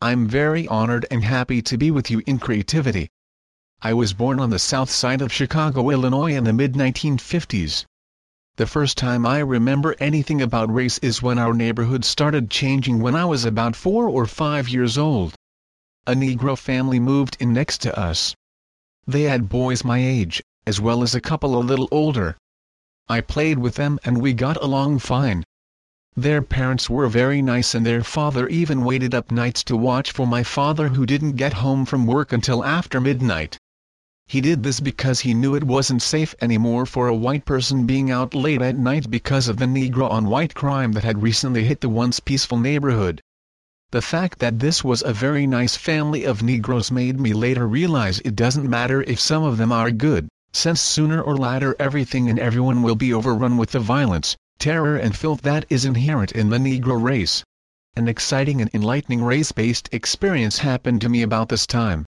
I'm very honored and happy to be with you in creativity. I was born on the south side of Chicago, Illinois in the mid-1950s. The first time I remember anything about race is when our neighborhood started changing when I was about four or five years old. A Negro family moved in next to us. They had boys my age, as well as a couple a little older. I played with them and we got along fine. Their parents were very nice and their father even waited up nights to watch for my father who didn't get home from work until after midnight. He did this because he knew it wasn't safe anymore for a white person being out late at night because of the Negro on white crime that had recently hit the once peaceful neighborhood. The fact that this was a very nice family of Negroes made me later realize it doesn't matter if some of them are good, since sooner or later everything and everyone will be overrun with the violence, terror and filth that is inherent in the Negro race. An exciting and enlightening race-based experience happened to me about this time.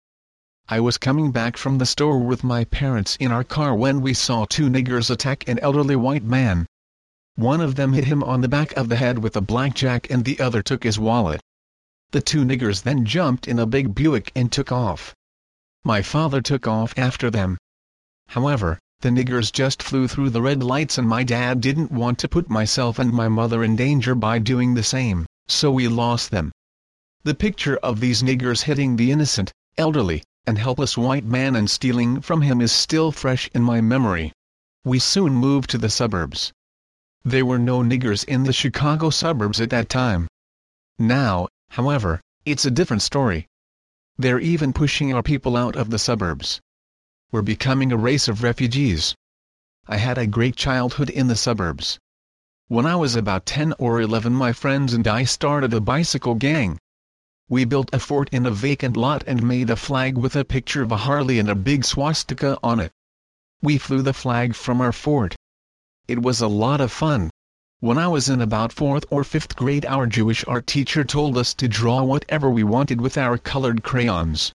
I was coming back from the store with my parents in our car when we saw two niggers attack an elderly white man. One of them hit him on the back of the head with a blackjack and the other took his wallet. The two niggers then jumped in a big Buick and took off. My father took off after them. However, the niggers just flew through the red lights and my dad didn't want to put myself and my mother in danger by doing the same, so we lost them. The picture of these niggers hitting the innocent, elderly, and helpless white man and stealing from him is still fresh in my memory. We soon moved to the suburbs. There were no niggers in the Chicago suburbs at that time. Now, however, it's a different story. They're even pushing our people out of the suburbs We're becoming a race of refugees. I had a great childhood in the suburbs. When I was about 10 or 11 my friends and I started a bicycle gang. We built a fort in a vacant lot and made a flag with a picture of a Harley and a big swastika on it. We flew the flag from our fort. It was a lot of fun. When I was in about 4th or 5th grade our Jewish art teacher told us to draw whatever we wanted with our colored crayons.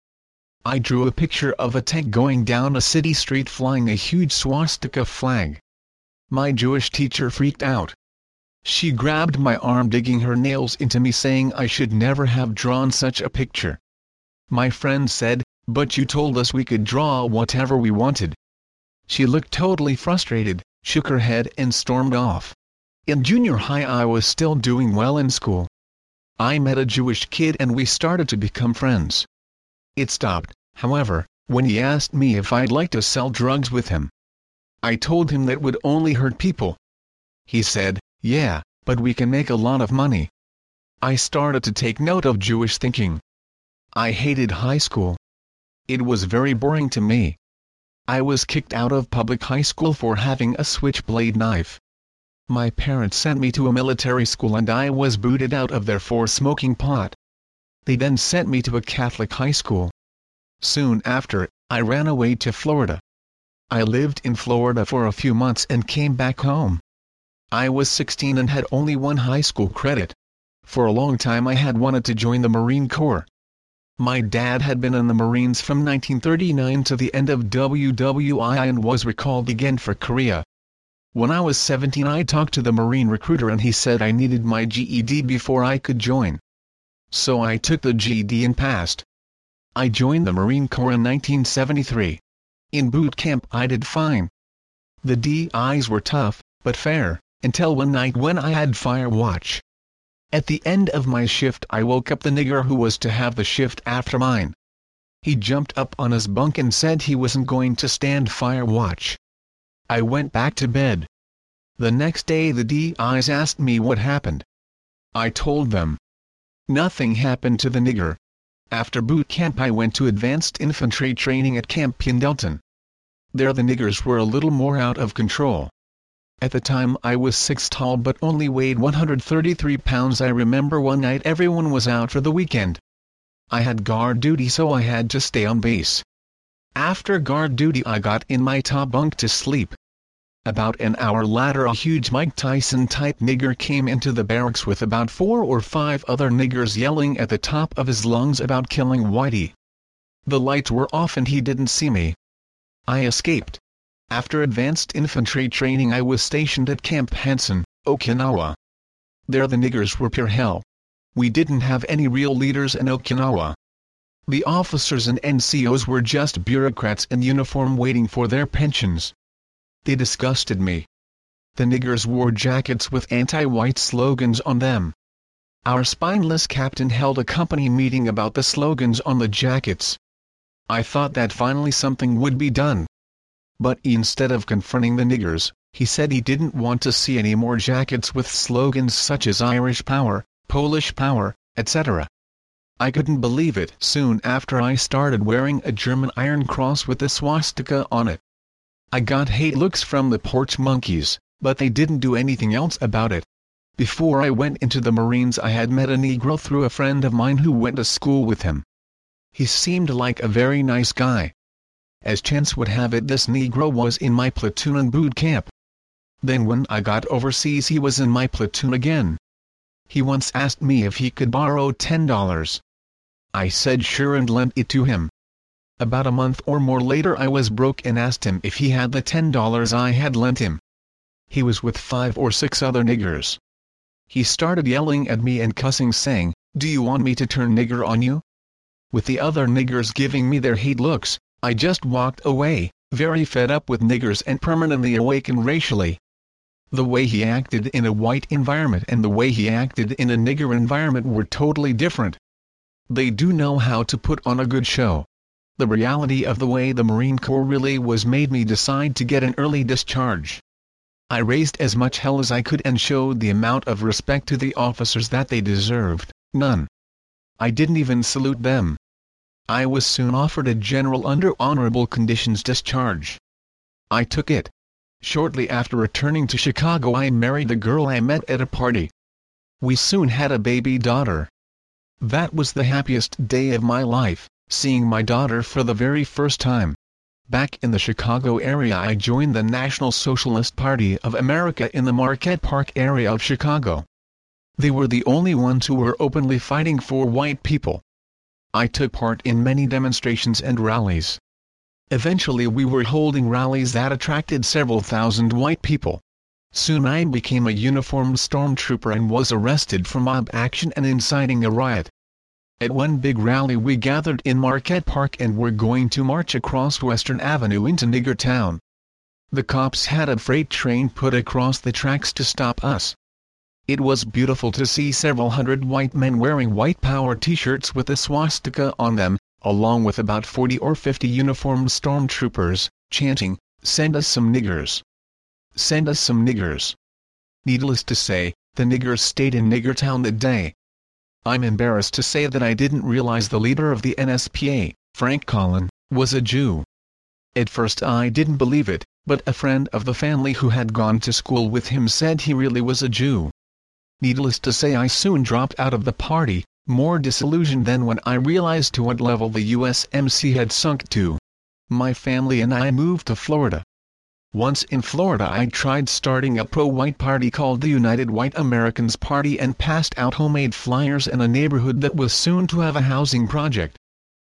I drew a picture of a tank going down a city street flying a huge swastika flag. My Jewish teacher freaked out. She grabbed my arm digging her nails into me saying I should never have drawn such a picture. My friend said, but you told us we could draw whatever we wanted. She looked totally frustrated, shook her head and stormed off. In junior high I was still doing well in school. I met a Jewish kid and we started to become friends. It stopped, however, when he asked me if I'd like to sell drugs with him. I told him that would only hurt people. He said, yeah, but we can make a lot of money. I started to take note of Jewish thinking. I hated high school. It was very boring to me. I was kicked out of public high school for having a switchblade knife. My parents sent me to a military school and I was booted out of there for smoking pot. They then sent me to a Catholic high school. Soon after, I ran away to Florida. I lived in Florida for a few months and came back home. I was 16 and had only one high school credit. For a long time I had wanted to join the Marine Corps. My dad had been in the Marines from 1939 to the end of WWI and was recalled again for Korea. When I was 17 I talked to the Marine recruiter and he said I needed my GED before I could join. So I took the GED and passed. I joined the Marine Corps in 1973. In boot camp I did fine. The DIs were tough, but fair, until one night when I had fire watch. At the end of my shift I woke up the nigger who was to have the shift after mine. He jumped up on his bunk and said he wasn't going to stand fire watch. I went back to bed. The next day the DIs asked me what happened. I told them. Nothing happened to the nigger. After boot camp I went to advanced infantry training at Camp Pendleton. There the niggers were a little more out of control. At the time I was 6 tall but only weighed 133 pounds I remember one night everyone was out for the weekend. I had guard duty so I had to stay on base. After guard duty I got in my top bunk to sleep. About an hour later a huge Mike Tyson type nigger came into the barracks with about four or five other niggers yelling at the top of his lungs about killing Whitey. The lights were off and he didn't see me. I escaped. After advanced infantry training I was stationed at Camp Hansen, Okinawa. There the niggers were pure hell. We didn't have any real leaders in Okinawa. The officers and NCOs were just bureaucrats in uniform waiting for their pensions. They disgusted me. The niggers wore jackets with anti-white slogans on them. Our spineless captain held a company meeting about the slogans on the jackets. I thought that finally something would be done. But instead of confronting the niggers, he said he didn't want to see any more jackets with slogans such as Irish Power, Polish Power, etc. I couldn't believe it. Soon after I started wearing a German Iron Cross with a swastika on it. I got hate looks from the porch monkeys, but they didn't do anything else about it. Before I went into the Marines I had met a Negro through a friend of mine who went to school with him. He seemed like a very nice guy, as chance would have it this Negro was in my platoon in boot camp. Then when I got overseas he was in my platoon again. He once asked me if he could borrow $10. I said sure and lent it to him. About a month or more later I was broke and asked him if he had the $10 I had lent him. He was with five or six other niggers. He started yelling at me and cussing saying, Do you want me to turn nigger on you? With the other niggers giving me their hate looks, I just walked away, very fed up with niggers and permanently awakened racially. The way he acted in a white environment and the way he acted in a nigger environment were totally different. They do know how to put on a good show. The reality of the way the Marine Corps really was made me decide to get an early discharge. I raised as much hell as I could and showed the amount of respect to the officers that they deserved, none. I didn't even salute them. I was soon offered a general under honorable conditions discharge. I took it. Shortly after returning to Chicago I married the girl I met at a party. We soon had a baby daughter. That was the happiest day of my life, seeing my daughter for the very first time. Back in the Chicago area I joined the National Socialist Party of America in the Marquette Park area of Chicago. They were the only ones who were openly fighting for white people. I took part in many demonstrations and rallies. Eventually we were holding rallies that attracted several thousand white people. Soon I became a uniformed stormtrooper and was arrested for mob action and inciting a riot. At one big rally we gathered in Marquette Park and were going to march across Western Avenue into Nigger Town. The cops had a freight train put across the tracks to stop us. It was beautiful to see several hundred white men wearing white power t-shirts with a swastika on them, along with about 40 or 50 uniformed stormtroopers, chanting, Send us some niggers. Send us some niggers. Needless to say, the niggers stayed in Niggertown that day. I'm embarrassed to say that I didn't realize the leader of the NSPA, Frank Collin, was a Jew. At first I didn't believe it, but a friend of the family who had gone to school with him said he really was a Jew. Needless to say I soon dropped out of the party, more disillusioned than when I realized to what level the USMC had sunk to. My family and I moved to Florida. Once in Florida I tried starting a pro-white party called the United White Americans Party and passed out homemade flyers in a neighborhood that was soon to have a housing project.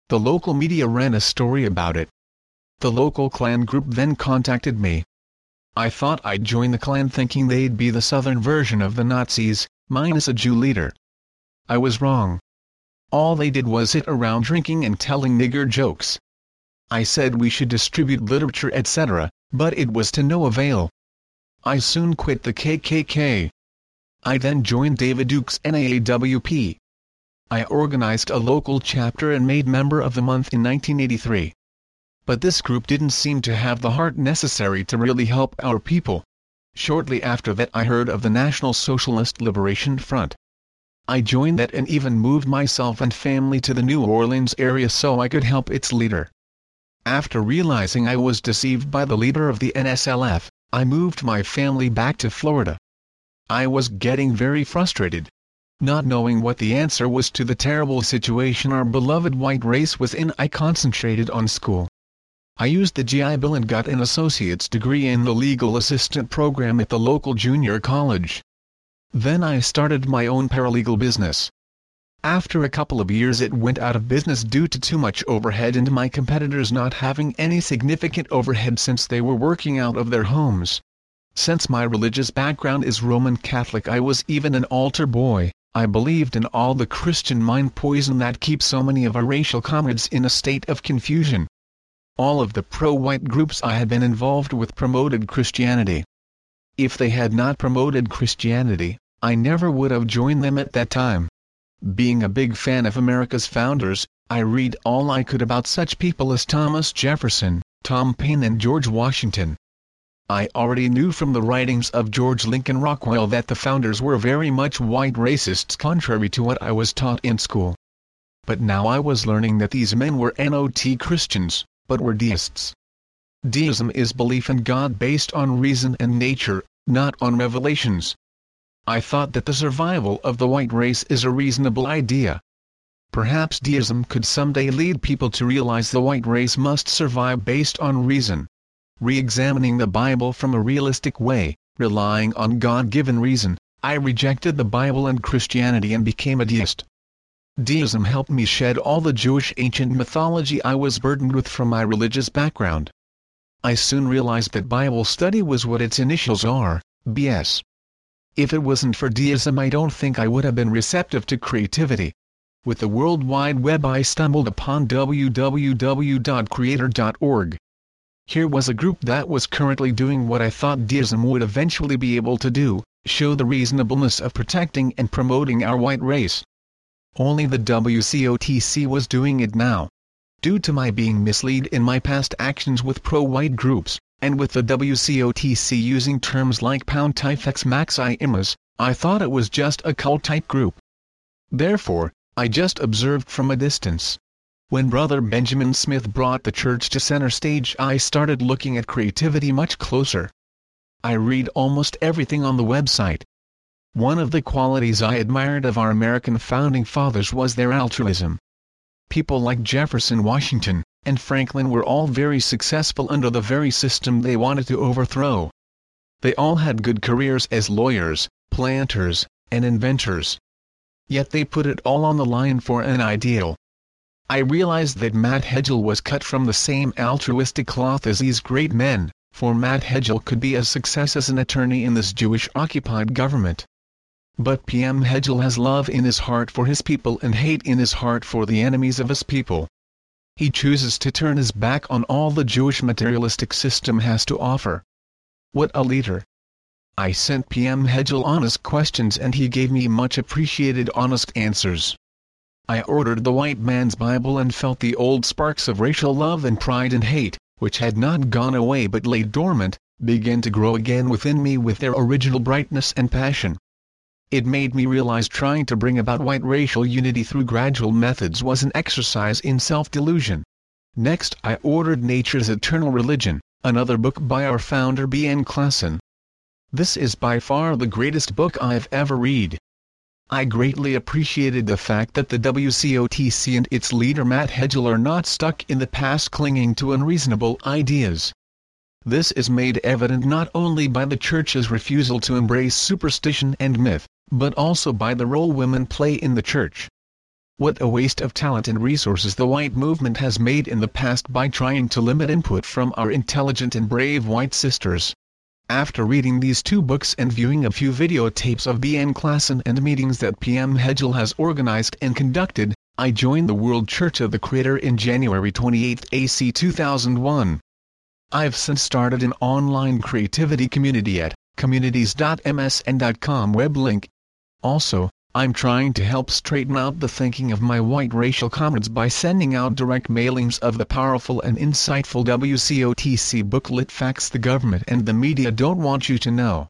the local media ran a story about it. The local Klan group then contacted me. I thought I'd join the Klan thinking they'd be the southern version of the Nazis, minus a Jew leader. I was wrong. All they did was sit around drinking and telling nigger jokes. I said we should distribute literature etc., but it was to no avail. I soon quit the KKK. I then joined David Duke's NAAWP. I organized a local chapter and made Member of the Month in 1983. But this group didn't seem to have the heart necessary to really help our people. Shortly after that I heard of the National Socialist Liberation Front. I joined that and even moved myself and family to the New Orleans area so I could help its leader. After realizing I was deceived by the leader of the NSLF, I moved my family back to Florida. I was getting very frustrated. Not knowing what the answer was to the terrible situation our beloved white race was in I concentrated on school. I used the GI Bill and got an associate's degree in the legal assistant program at the local junior college. Then I started my own paralegal business. After a couple of years it went out of business due to too much overhead and my competitors not having any significant overhead since they were working out of their homes. Since my religious background is Roman Catholic I was even an altar boy, I believed in all the Christian mind poison that keeps so many of our racial comrades in a state of confusion. All of the pro-white groups I had been involved with promoted Christianity. If they had not promoted Christianity, I never would have joined them at that time. Being a big fan of America's founders, I read all I could about such people as Thomas Jefferson, Tom Paine and George Washington. I already knew from the writings of George Lincoln Rockwell that the founders were very much white racists contrary to what I was taught in school. But now I was learning that these men were not Christians, but were deists. Deism is belief in God based on reason and nature, not on revelations. I thought that the survival of the white race is a reasonable idea. Perhaps deism could someday lead people to realize the white race must survive based on reason. Re-examining the Bible from a realistic way, relying on God-given reason, I rejected the Bible and Christianity and became a deist. Deism helped me shed all the Jewish ancient mythology I was burdened with from my religious background. I soon realized that Bible study was what its initials are, BS. If it wasn't for deism I don't think I would have been receptive to creativity. With the World Wide Web I stumbled upon www.creator.org. Here was a group that was currently doing what I thought deism would eventually be able to do, show the reasonableness of protecting and promoting our white race. Only the WCOTC was doing it now. Due to my being misled in my past actions with pro-white groups, and with the WCOTC using terms like Pontifex Maximus, I thought it was just a cult-type group. Therefore, I just observed from a distance. When Brother Benjamin Smith brought the church to center stage I started looking at creativity much closer. I read almost everything on the website. One of the qualities I admired of our American founding fathers was their altruism. People like Jefferson Washington, and Franklin were all very successful under the very system they wanted to overthrow. They all had good careers as lawyers, planters, and inventors. Yet they put it all on the line for an ideal. I realized that Matt Hegel was cut from the same altruistic cloth as these great men, for Matt Hegel could be a success as an attorney in this Jewish-occupied government. But PM Hegel has love in his heart for his people and hate in his heart for the enemies of his people he chooses to turn his back on all the Jewish materialistic system has to offer. What a leader! I sent PM Hegel honest questions and he gave me much appreciated honest answers. I ordered the white man's Bible and felt the old sparks of racial love and pride and hate, which had not gone away but lay dormant, begin to grow again within me with their original brightness and passion. It made me realize trying to bring about white racial unity through gradual methods was an exercise in self-delusion. Next I ordered Nature's Eternal Religion, another book by our founder B. N. Klassen. This is by far the greatest book I've ever read. I greatly appreciated the fact that the WCOTC and its leader Matt Hegel are not stuck in the past clinging to unreasonable ideas. This is made evident not only by the Church's refusal to embrace superstition and myth, but also by the role women play in the church. What a waste of talent and resources the white movement has made in the past by trying to limit input from our intelligent and brave white sisters. After reading these two books and viewing a few videotapes of BN Klassen and meetings that PM Hegel has organized and conducted, I joined the World Church of the Creator in January 28 AC 2001. I've since started an online creativity community at communities.msn.com web link. Also, I'm trying to help straighten out the thinking of my white racial comrades by sending out direct mailings of the powerful and insightful WCOTC booklet Facts the government and the media don't want you to know.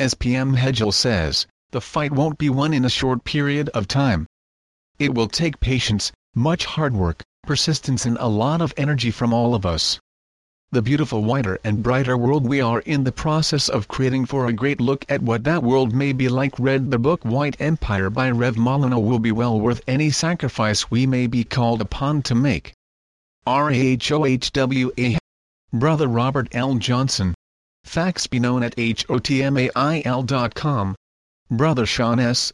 As PM Hegel says, the fight won't be won in a short period of time. It will take patience, much hard work, persistence and a lot of energy from all of us the beautiful whiter and brighter world we are in the process of creating for a great look at what that world may be like read the book White Empire by Rev Molyneux will be well worth any sacrifice we may be called upon to make. RAHOWA Brother Robert L. Johnson. Facts be known at HOTMAIL.com. Brother Sean S.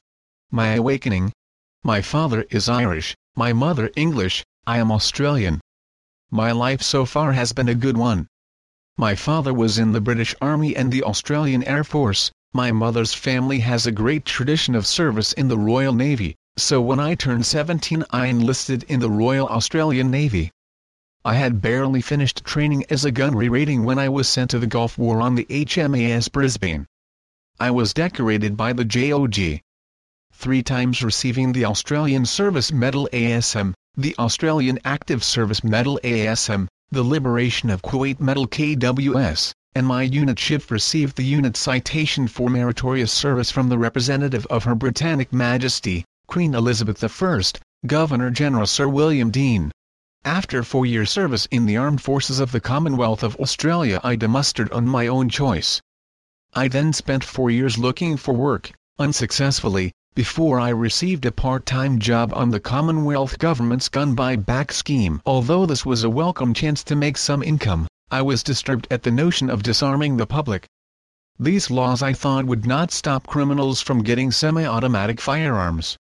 My Awakening. My father is Irish, my mother English, I am Australian. My life so far has been a good one. My father was in the British Army and the Australian Air Force, my mother's family has a great tradition of service in the Royal Navy, so when I turned 17 I enlisted in the Royal Australian Navy. I had barely finished training as a gunnery rating when I was sent to the Gulf War on the HMAS Brisbane. I was decorated by the JOG. Three times receiving the Australian Service Medal ASM, the Australian Active Service Medal ASM, the Liberation of Kuwait Medal KWS, and my unit ship received the unit citation for meritorious service from the representative of Her Britannic Majesty, Queen Elizabeth I, Governor-General Sir William Deane. After four years service in the Armed Forces of the Commonwealth of Australia I demustered on my own choice. I then spent four years looking for work, unsuccessfully, before I received a part-time job on the Commonwealth Government's gun buyback scheme. Although this was a welcome chance to make some income, I was disturbed at the notion of disarming the public. These laws I thought would not stop criminals from getting semi-automatic firearms.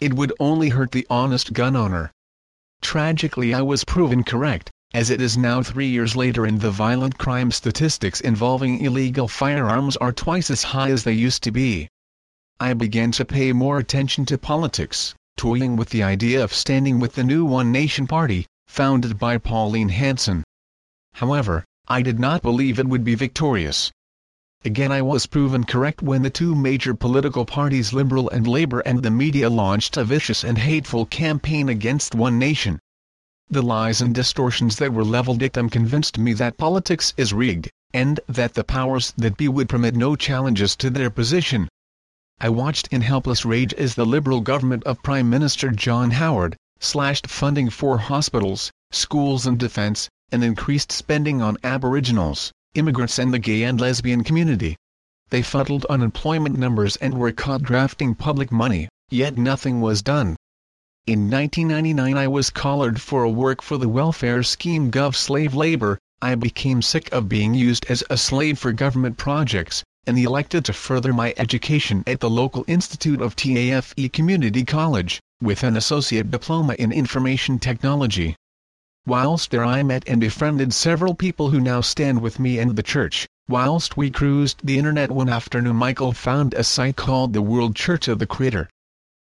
It would only hurt the honest gun owner. Tragically I was proven correct, as it is now three years later and the violent crime statistics involving illegal firearms are twice as high as they used to be. I began to pay more attention to politics, toying with the idea of standing with the new One Nation Party, founded by Pauline Hanson. However, I did not believe it would be victorious. Again I was proven correct when the two major political parties Liberal and Labour and the media launched a vicious and hateful campaign against One Nation. The lies and distortions that were leveled at them convinced me that politics is rigged, and that the powers that be would permit no challenges to their position. I watched in helpless rage as the Liberal government of Prime Minister John Howard, slashed funding for hospitals, schools and defence, and increased spending on Aboriginals, immigrants and the gay and lesbian community. They fuddled unemployment numbers and were caught drafting public money, yet nothing was done. In 1999 I was collared for a work for the welfare scheme Gov Slave Labor, I became sick of being used as a slave for government projects, and elected to further my education at the local Institute of TAFE Community College, with an associate diploma in information technology. Whilst there I met and befriended several people who now stand with me and the church. Whilst we cruised the internet one afternoon Michael found a site called the World Church of the Creator.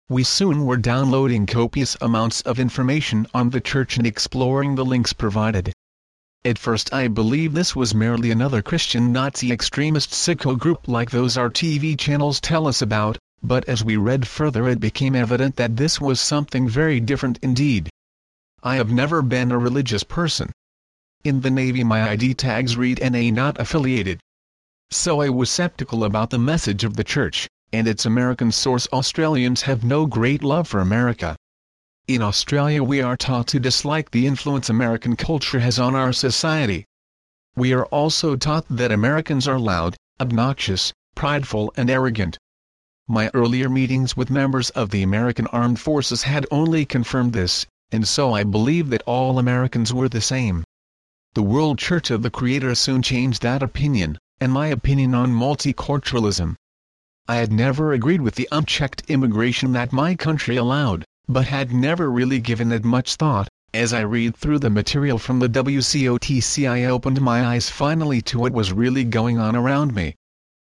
We soon were downloading copious amounts of information on the church and exploring the links provided. At first I believed this was merely another Christian Nazi extremist sicko group like those our TV channels tell us about, but as we read further it became evident that this was something very different indeed. I have never been a religious person. In the Navy my ID tags read NA not affiliated. So I was skeptical about the message of the church, and its American source Australians have no great love for America. In Australia we are taught to dislike the influence American culture has on our society. We are also taught that Americans are loud, obnoxious, prideful and arrogant. My earlier meetings with members of the American Armed Forces had only confirmed this, and so I believe that all Americans were the same. The World Church of the Creator soon changed that opinion, and my opinion on multiculturalism. I had never agreed with the unchecked immigration that my country allowed, but had never really given it much thought. As I read through the material from the WCOTC I opened my eyes finally to what was really going on around me.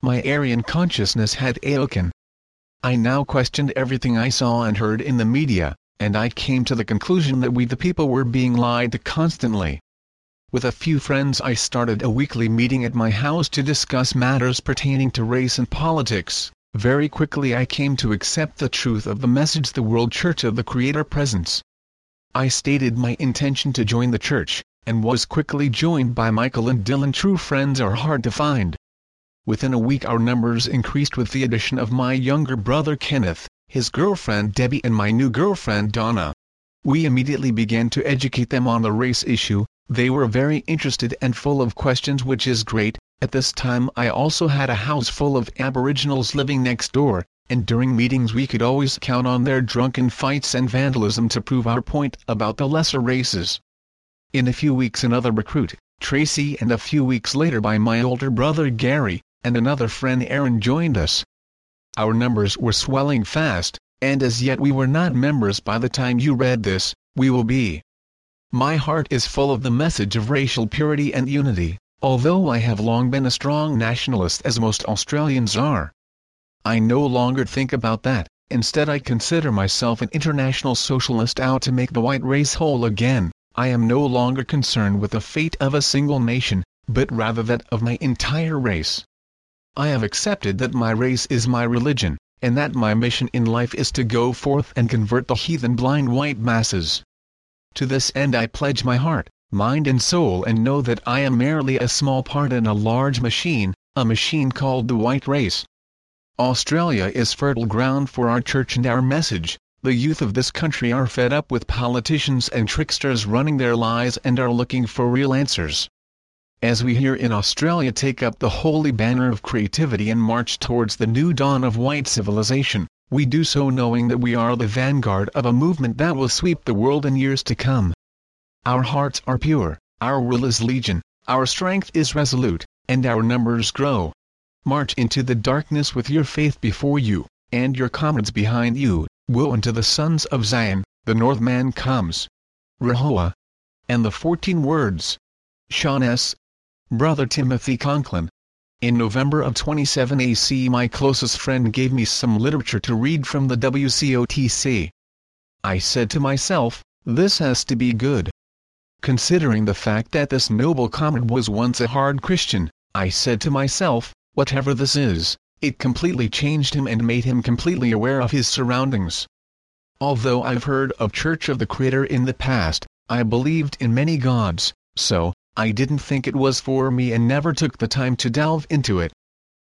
My Aryan consciousness had awoken. I now questioned everything I saw and heard in the media, and I came to the conclusion that we the people were being lied to constantly. With a few friends I started a weekly meeting at my house to discuss matters pertaining to race and politics. Very quickly I came to accept the truth of the message the World Church of the Creator presents. I stated my intention to join the church, and was quickly joined by Michael and Dylan. True friends are hard to find. Within a week our numbers increased with the addition of my younger brother Kenneth, his girlfriend Debbie and my new girlfriend Donna. We immediately began to educate them on the race issue, they were very interested and full of questions which is great, at this time I also had a house full of aboriginals living next door, and during meetings we could always count on their drunken fights and vandalism to prove our point about the lesser races. In a few weeks another recruit, Tracy and a few weeks later by my older brother Gary, and another friend Aaron joined us. Our numbers were swelling fast, and as yet we were not members by the time you read this, we will be. My heart is full of the message of racial purity and unity, although I have long been a strong nationalist as most Australians are. I no longer think about that, instead I consider myself an international socialist out to make the white race whole again. I am no longer concerned with the fate of a single nation, but rather that of my entire race. I have accepted that my race is my religion, and that my mission in life is to go forth and convert the heathen blind white masses. To this end I pledge my heart, mind and soul and know that I am merely a small part in a large machine, a machine called the white race. Australia is fertile ground for our church and our message, the youth of this country are fed up with politicians and tricksters running their lies and are looking for real answers as we here in Australia take up the holy banner of creativity and march towards the new dawn of white civilization, we do so knowing that we are the vanguard of a movement that will sweep the world in years to come. Our hearts are pure, our will is legion, our strength is resolute, and our numbers grow. March into the darkness with your faith before you, and your comrades behind you, woe unto the sons of Zion, the Northman comes. RAHOWA. And the fourteen words. Sean S. Brother Timothy Conklin. In November of 27 AC my closest friend gave me some literature to read from the WCOTC. I said to myself, this has to be good. Considering the fact that this noble comrade was once a hard Christian, I said to myself, whatever this is, it completely changed him and made him completely aware of his surroundings. Although I've heard of Church of the Creator in the past, I believed in many gods, so, I didn't think it was for me and never took the time to delve into it.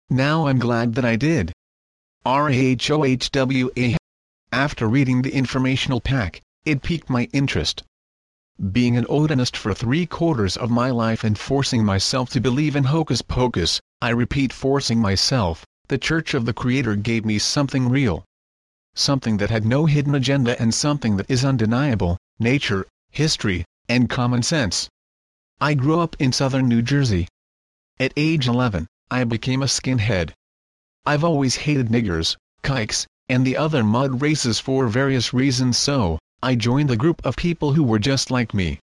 Now I'm glad that I did. RAHOWA After reading the informational pack, it piqued my interest. Being an Odinist for three quarters of my life and forcing myself to believe in hocus pocus, I repeat forcing myself, the Church of the Creator gave me something real. Something that had no hidden agenda and something that is undeniable, nature, history, and common sense. I grew up in southern New Jersey. At age 11, I became a skinhead. I've always hated niggers, kikes, and the other mud races for various reasons so, I joined a group of people who were just like me.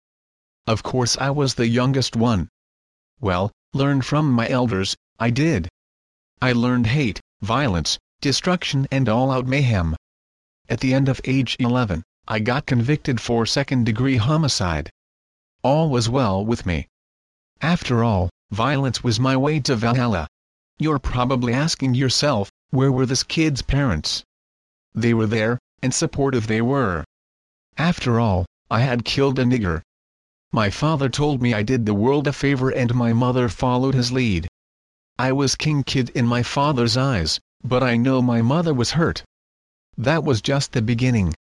Of course I was the youngest one. Well, learned from my elders, I did. I learned hate, violence, destruction and all-out mayhem. At the end of age 11, I got convicted for second-degree homicide all was well with me. After all, violence was my way to Valhalla. You're probably asking yourself, where were this kid's parents? They were there, and supportive they were. After all, I had killed a nigger. My father told me I did the world a favor and my mother followed his lead. I was king kid in my father's eyes, but I know my mother was hurt. That was just the beginning.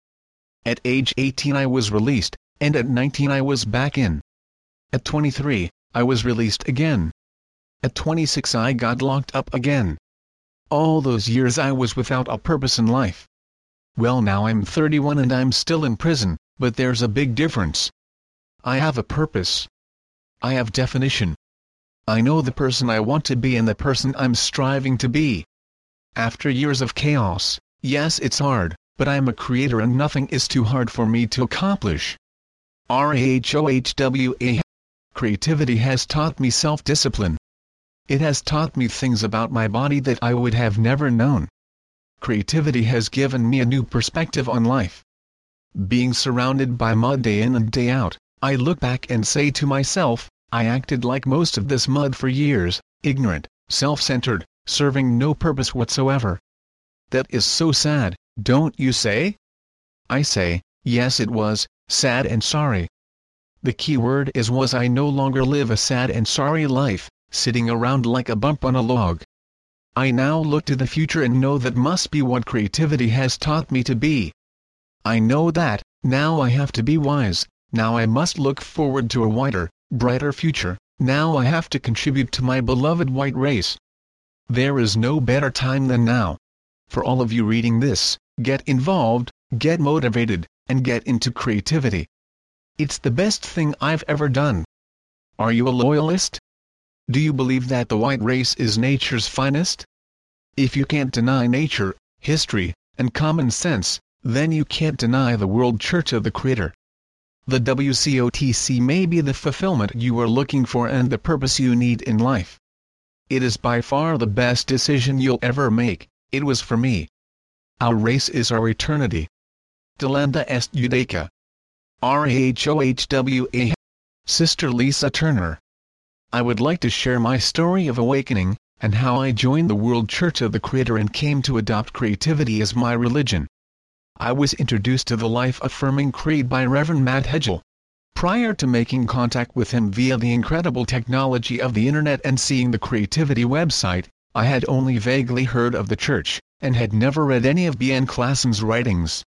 At age 18 I was released, and at 19 I was back in. At 23, I was released again. At 26 I got locked up again. All those years I was without a purpose in life. Well now I'm 31 and I'm still in prison, but there's a big difference. I have a purpose. I have definition. I know the person I want to be and the person I'm striving to be. After years of chaos, yes it's hard, but I am a creator and nothing is too hard for me to accomplish. RAHOWA Creativity has taught me self-discipline. It has taught me things about my body that I would have never known. Creativity has given me a new perspective on life. Being surrounded by mud day in and day out, I look back and say to myself, I acted like most of this mud for years, ignorant, self-centered, serving no purpose whatsoever. That is so sad, don't you say? I say, yes it was, sad and sorry. The key word is was I no longer live a sad and sorry life, sitting around like a bump on a log. I now look to the future and know that must be what creativity has taught me to be. I know that, now I have to be wise, now I must look forward to a wider, brighter future, now I have to contribute to my beloved white race. There is no better time than now. For all of you reading this, get involved, get motivated, and get into creativity. It's the best thing I've ever done. Are you a loyalist? Do you believe that the white race is nature's finest? If you can't deny nature, history, and common sense, then you can't deny the world church of the Creator. The WCOTC may be the fulfillment you are looking for and the purpose you need in life. It is by far the best decision you'll ever make, it was for me. Our race is our eternity. Delenda est Judaica. RAHOWA Sister Lisa Turner. I would like to share my story of awakening, and how I joined the World Church of the Creator and came to adopt creativity as my religion. I was introduced to the life-affirming creed by Reverend Matt Hedgel. Prior to making contact with him via the incredible technology of the internet and seeing the Creativity website, I had only vaguely heard of the church, and had never read any of B.N. Klassen's writings.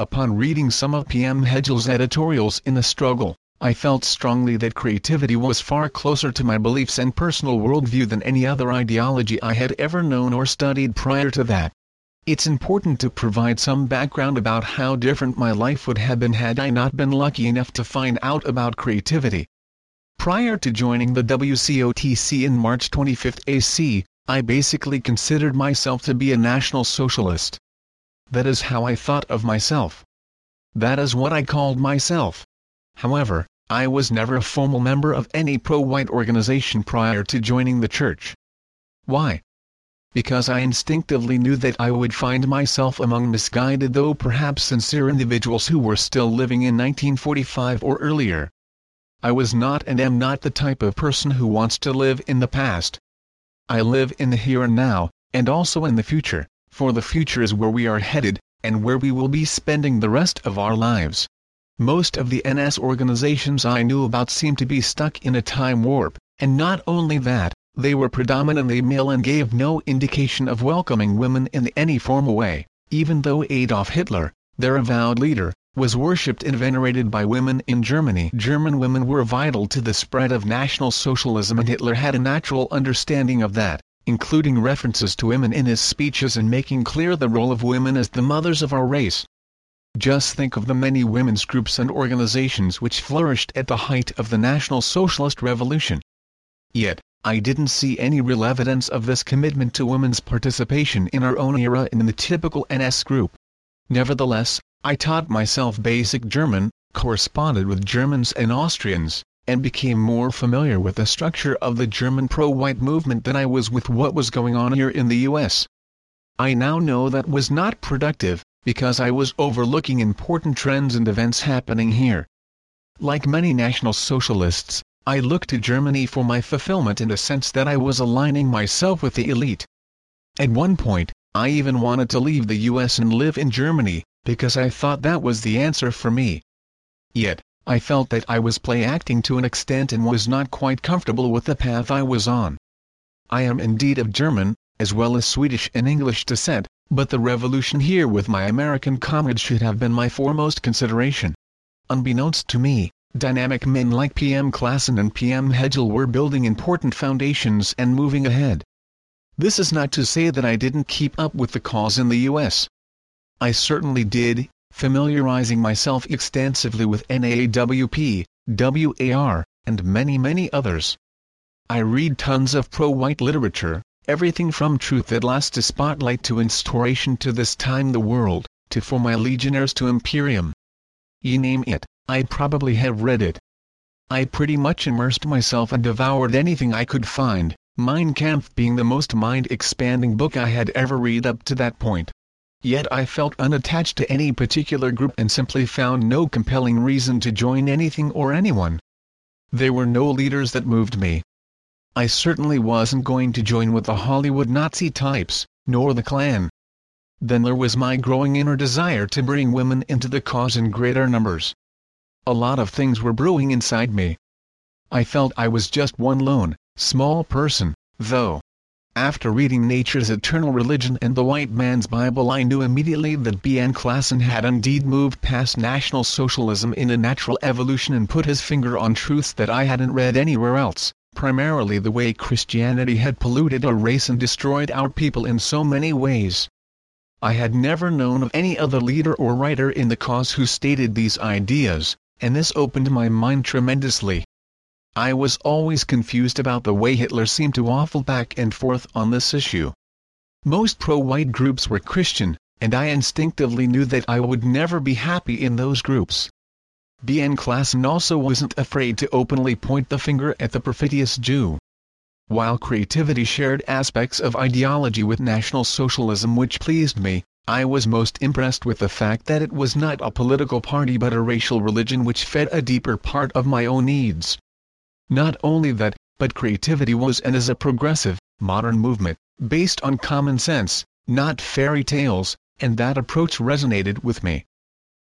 Upon reading some of P.M. Hegel's editorials in The Struggle, I felt strongly that creativity was far closer to my beliefs and personal worldview than any other ideology I had ever known or studied prior to that. It's important to provide some background about how different my life would have been had I not been lucky enough to find out about creativity. Prior to joining the WCOTC in March 25 AC, I basically considered myself to be a National Socialist. That is how I thought of myself. That is what I called myself. However, I was never a formal member of any pro-white organization prior to joining the church. Why? Because I instinctively knew that I would find myself among misguided though perhaps sincere individuals who were still living in 1945 or earlier. I was not and am not the type of person who wants to live in the past. I live in the here and now, and also in the future for the future is where we are headed, and where we will be spending the rest of our lives. Most of the NS organizations I knew about seemed to be stuck in a time warp, and not only that, they were predominantly male and gave no indication of welcoming women in any formal way, even though Adolf Hitler, their avowed leader, was worshipped and venerated by women in Germany. German women were vital to the spread of National Socialism and Hitler had a natural understanding of that including references to women in his speeches and making clear the role of women as the mothers of our race. Just think of the many women's groups and organizations which flourished at the height of the National Socialist Revolution. Yet, I didn't see any real evidence of this commitment to women's participation in our own era in the typical NS group. Nevertheless, I taught myself basic German, corresponded with Germans and Austrians, and became more familiar with the structure of the German pro-white movement than I was with what was going on here in the U.S. I now know that was not productive, because I was overlooking important trends and events happening here. Like many National Socialists, I looked to Germany for my fulfillment in the sense that I was aligning myself with the elite. At one point, I even wanted to leave the US and live in Germany, because I thought that was the answer for me. Yet, I felt that I was play acting to an extent and was not quite comfortable with the path I was on. I am indeed of German, as well as Swedish and English descent, but the revolution here with my American comrades should have been my foremost consideration. Unbeknownst to me, dynamic men like PM Klassen and PM Hegel were building important foundations and moving ahead. This is not to say that I didn't keep up with the cause in the U.S. I certainly did, familiarizing myself extensively with NAAWP, WAR, and many many others. I read tons of pro-white literature, everything from Truth at Last to Spotlight to Instauration to This Time the World, to for my legionnaires to Imperium. Ye name it, I probably have read it. I pretty much immersed myself and devoured anything I could find, Mein Kampf being the most mind-expanding book I had ever read up to that point. Yet I felt unattached to any particular group and simply found no compelling reason to join anything or anyone. There were no leaders that moved me. I certainly wasn't going to join with the Hollywood Nazi types, nor the Klan. Then there was my growing inner desire to bring women into the cause in greater numbers a lot of things were brewing inside me. I felt I was just one lone, small person, though. After reading Nature's Eternal Religion and the White Man's Bible I knew immediately that B.N. Klassen had indeed moved past National Socialism in a natural evolution and put his finger on truths that I hadn't read anywhere else, primarily the way Christianity had polluted our race and destroyed our people in so many ways. I had never known of any other leader or writer in the cause who stated these ideas, and this opened my mind tremendously. I was always confused about the way Hitler seemed to waffle back and forth on this issue. Most pro-white groups were Christian, and I instinctively knew that I would never be happy in those groups. B.N. Klassen also wasn't afraid to openly point the finger at the perfidious Jew. While creativity shared aspects of ideology with National Socialism which pleased me, I was most impressed with the fact that it was not a political party but a racial religion which fed a deeper part of my own needs. Not only that, but creativity was and is a progressive, modern movement, based on common sense, not fairy tales, and that approach resonated with me.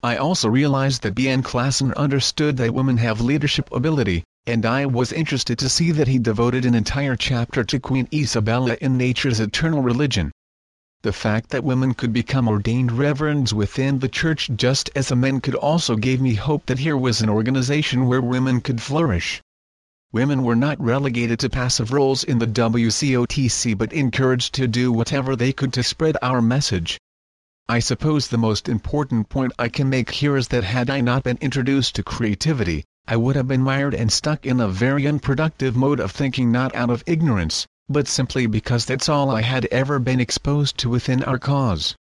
I also realized that B.N. Klassen understood that women have leadership ability, and I was interested to see that he devoted an entire chapter to Queen Isabella in Nature's Eternal Religion the fact that women could become ordained reverends within the church just as a men could also gave me hope that here was an organization where women could flourish. Women were not relegated to passive roles in the WCOTC but encouraged to do whatever they could to spread our message. I suppose the most important point I can make here is that had I not been introduced to creativity, I would have been mired and stuck in a very unproductive mode of thinking not out of ignorance, but simply because that's all I had ever been exposed to within our cause.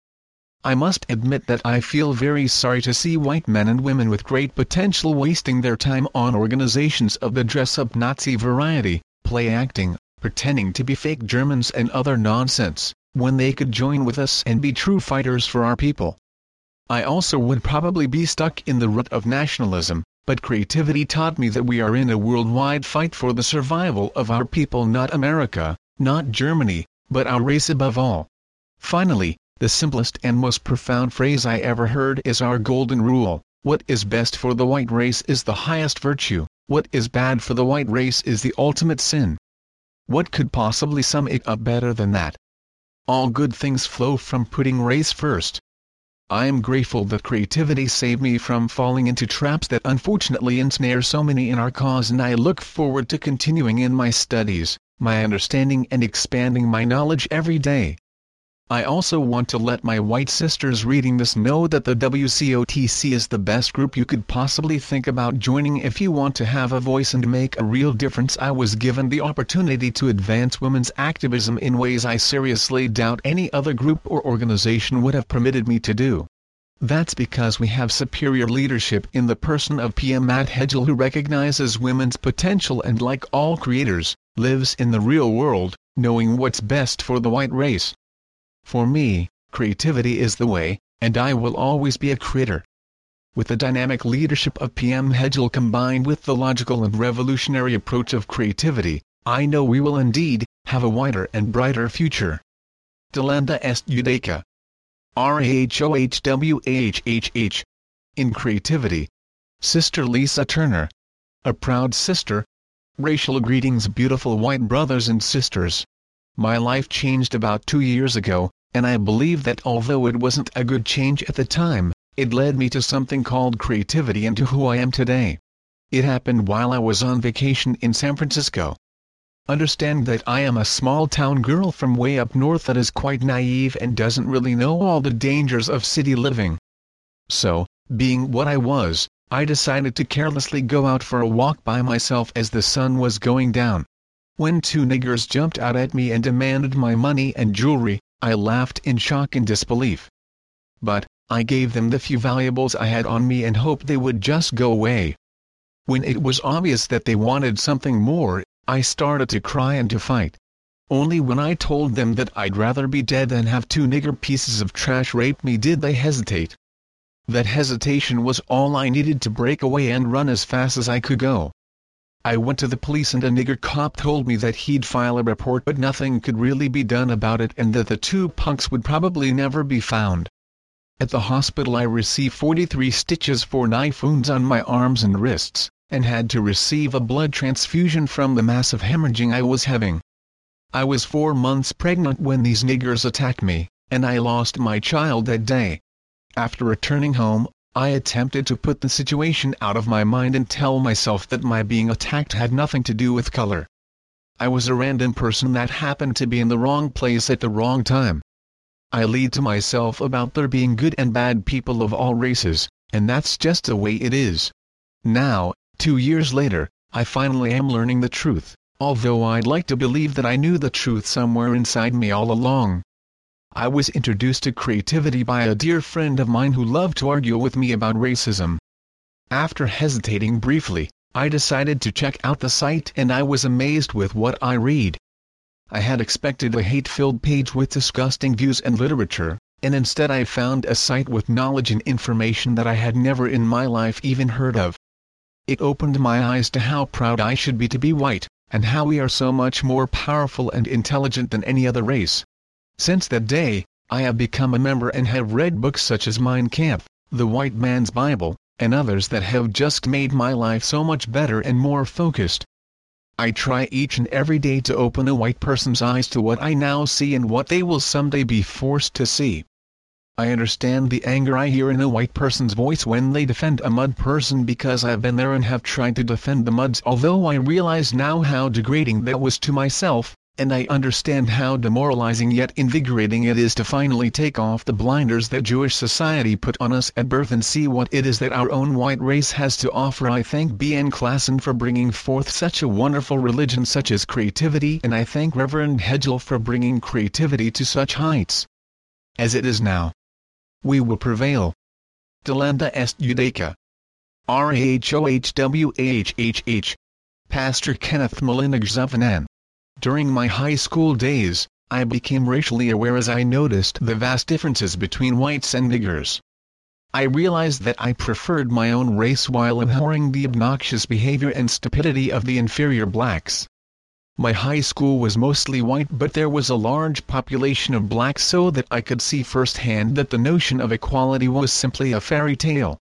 I must admit that I feel very sorry to see white men and women with great potential wasting their time on organizations of the dress-up Nazi variety, play acting, pretending to be fake Germans and other nonsense, when they could join with us and be true fighters for our people. I also would probably be stuck in the rut of nationalism, but creativity taught me that we are in a worldwide fight for the survival of our people not America, not Germany, but our race above all. Finally, the simplest and most profound phrase I ever heard is our golden rule, what is best for the white race is the highest virtue, what is bad for the white race is the ultimate sin. What could possibly sum it up better than that? All good things flow from putting race first. I am grateful that creativity saved me from falling into traps that unfortunately ensnare so many in our cause and I look forward to continuing in my studies, my understanding and expanding my knowledge every day. I also want to let my white sisters reading this know that the WCOTC is the best group you could possibly think about joining if you want to have a voice and make a real difference. I was given the opportunity to advance women's activism in ways I seriously doubt any other group or organization would have permitted me to do. That's because we have superior leadership in the person of PM Matt Hedgel who recognizes women's potential and like all creators, lives in the real world, knowing what's best for the white race. For me, creativity is the way, and I will always be a creator. With the dynamic leadership of PM Hegel combined with the logical and revolutionary approach of creativity, I know we will indeed have a wider and brighter future. Delenda est Judaica. In creativity. Sister Lisa Turner. A proud sister. Racial greetings beautiful white brothers and sisters. My life changed about two years ago, and I believe that although it wasn't a good change at the time, it led me to something called creativity and to who I am today. It happened while I was on vacation in San Francisco. Understand that I am a small town girl from way up north that is quite naive and doesn't really know all the dangers of city living. So, being what I was, I decided to carelessly go out for a walk by myself as the sun was going down. When two niggers jumped out at me and demanded my money and jewelry, I laughed in shock and disbelief. But, I gave them the few valuables I had on me and hoped they would just go away. When it was obvious that they wanted something more, I started to cry and to fight. Only when I told them that I'd rather be dead than have two nigger pieces of trash rape me did they hesitate. That hesitation was all I needed to break away and run as fast as I could go. I went to the police and a nigger cop told me that he'd file a report but nothing could really be done about it and that the two punks would probably never be found. At the hospital I received 43 stitches for knife wounds on my arms and wrists, and had to receive a blood transfusion from the massive hemorrhaging I was having. I was four months pregnant when these niggers attacked me, and I lost my child that day. After returning home, I attempted to put the situation out of my mind and tell myself that my being attacked had nothing to do with color. I was a random person that happened to be in the wrong place at the wrong time. I lied to myself about there being good and bad people of all races, and that's just the way it is. Now, two years later, I finally am learning the truth, although I'd like to believe that I knew the truth somewhere inside me all along. I was introduced to creativity by a dear friend of mine who loved to argue with me about racism. After hesitating briefly, I decided to check out the site and I was amazed with what I read. I had expected a hate-filled page with disgusting views and literature, and instead I found a site with knowledge and information that I had never in my life even heard of. It opened my eyes to how proud I should be to be white, and how we are so much more powerful and intelligent than any other race. Since that day, I have become a member and have read books such as Mein Kampf, The White Man's Bible, and others that have just made my life so much better and more focused. I try each and every day to open a white person's eyes to what I now see and what they will someday be forced to see. I understand the anger I hear in a white person's voice when they defend a mud person because I've been there and have tried to defend the muds although I realize now how degrading that was to myself, and I understand how demoralizing yet invigorating it is to finally take off the blinders that Jewish society put on us at birth and see what it is that our own white race has to offer. I thank B.N. Klassen for bringing forth such a wonderful religion such as creativity and I thank Reverend Hedgel for bringing creativity to such heights. As it is now. We will prevail. Delenda est Judaica. R-A-H-O-H-W-A-H-H-H. Pastor Kenneth Malinig Zavanan. During my high school days, I became racially aware as I noticed the vast differences between whites and niggers. I realized that I preferred my own race while abhorring the obnoxious behavior and stupidity of the inferior blacks. My high school was mostly white but there was a large population of blacks so that I could see firsthand that the notion of equality was simply a fairy tale.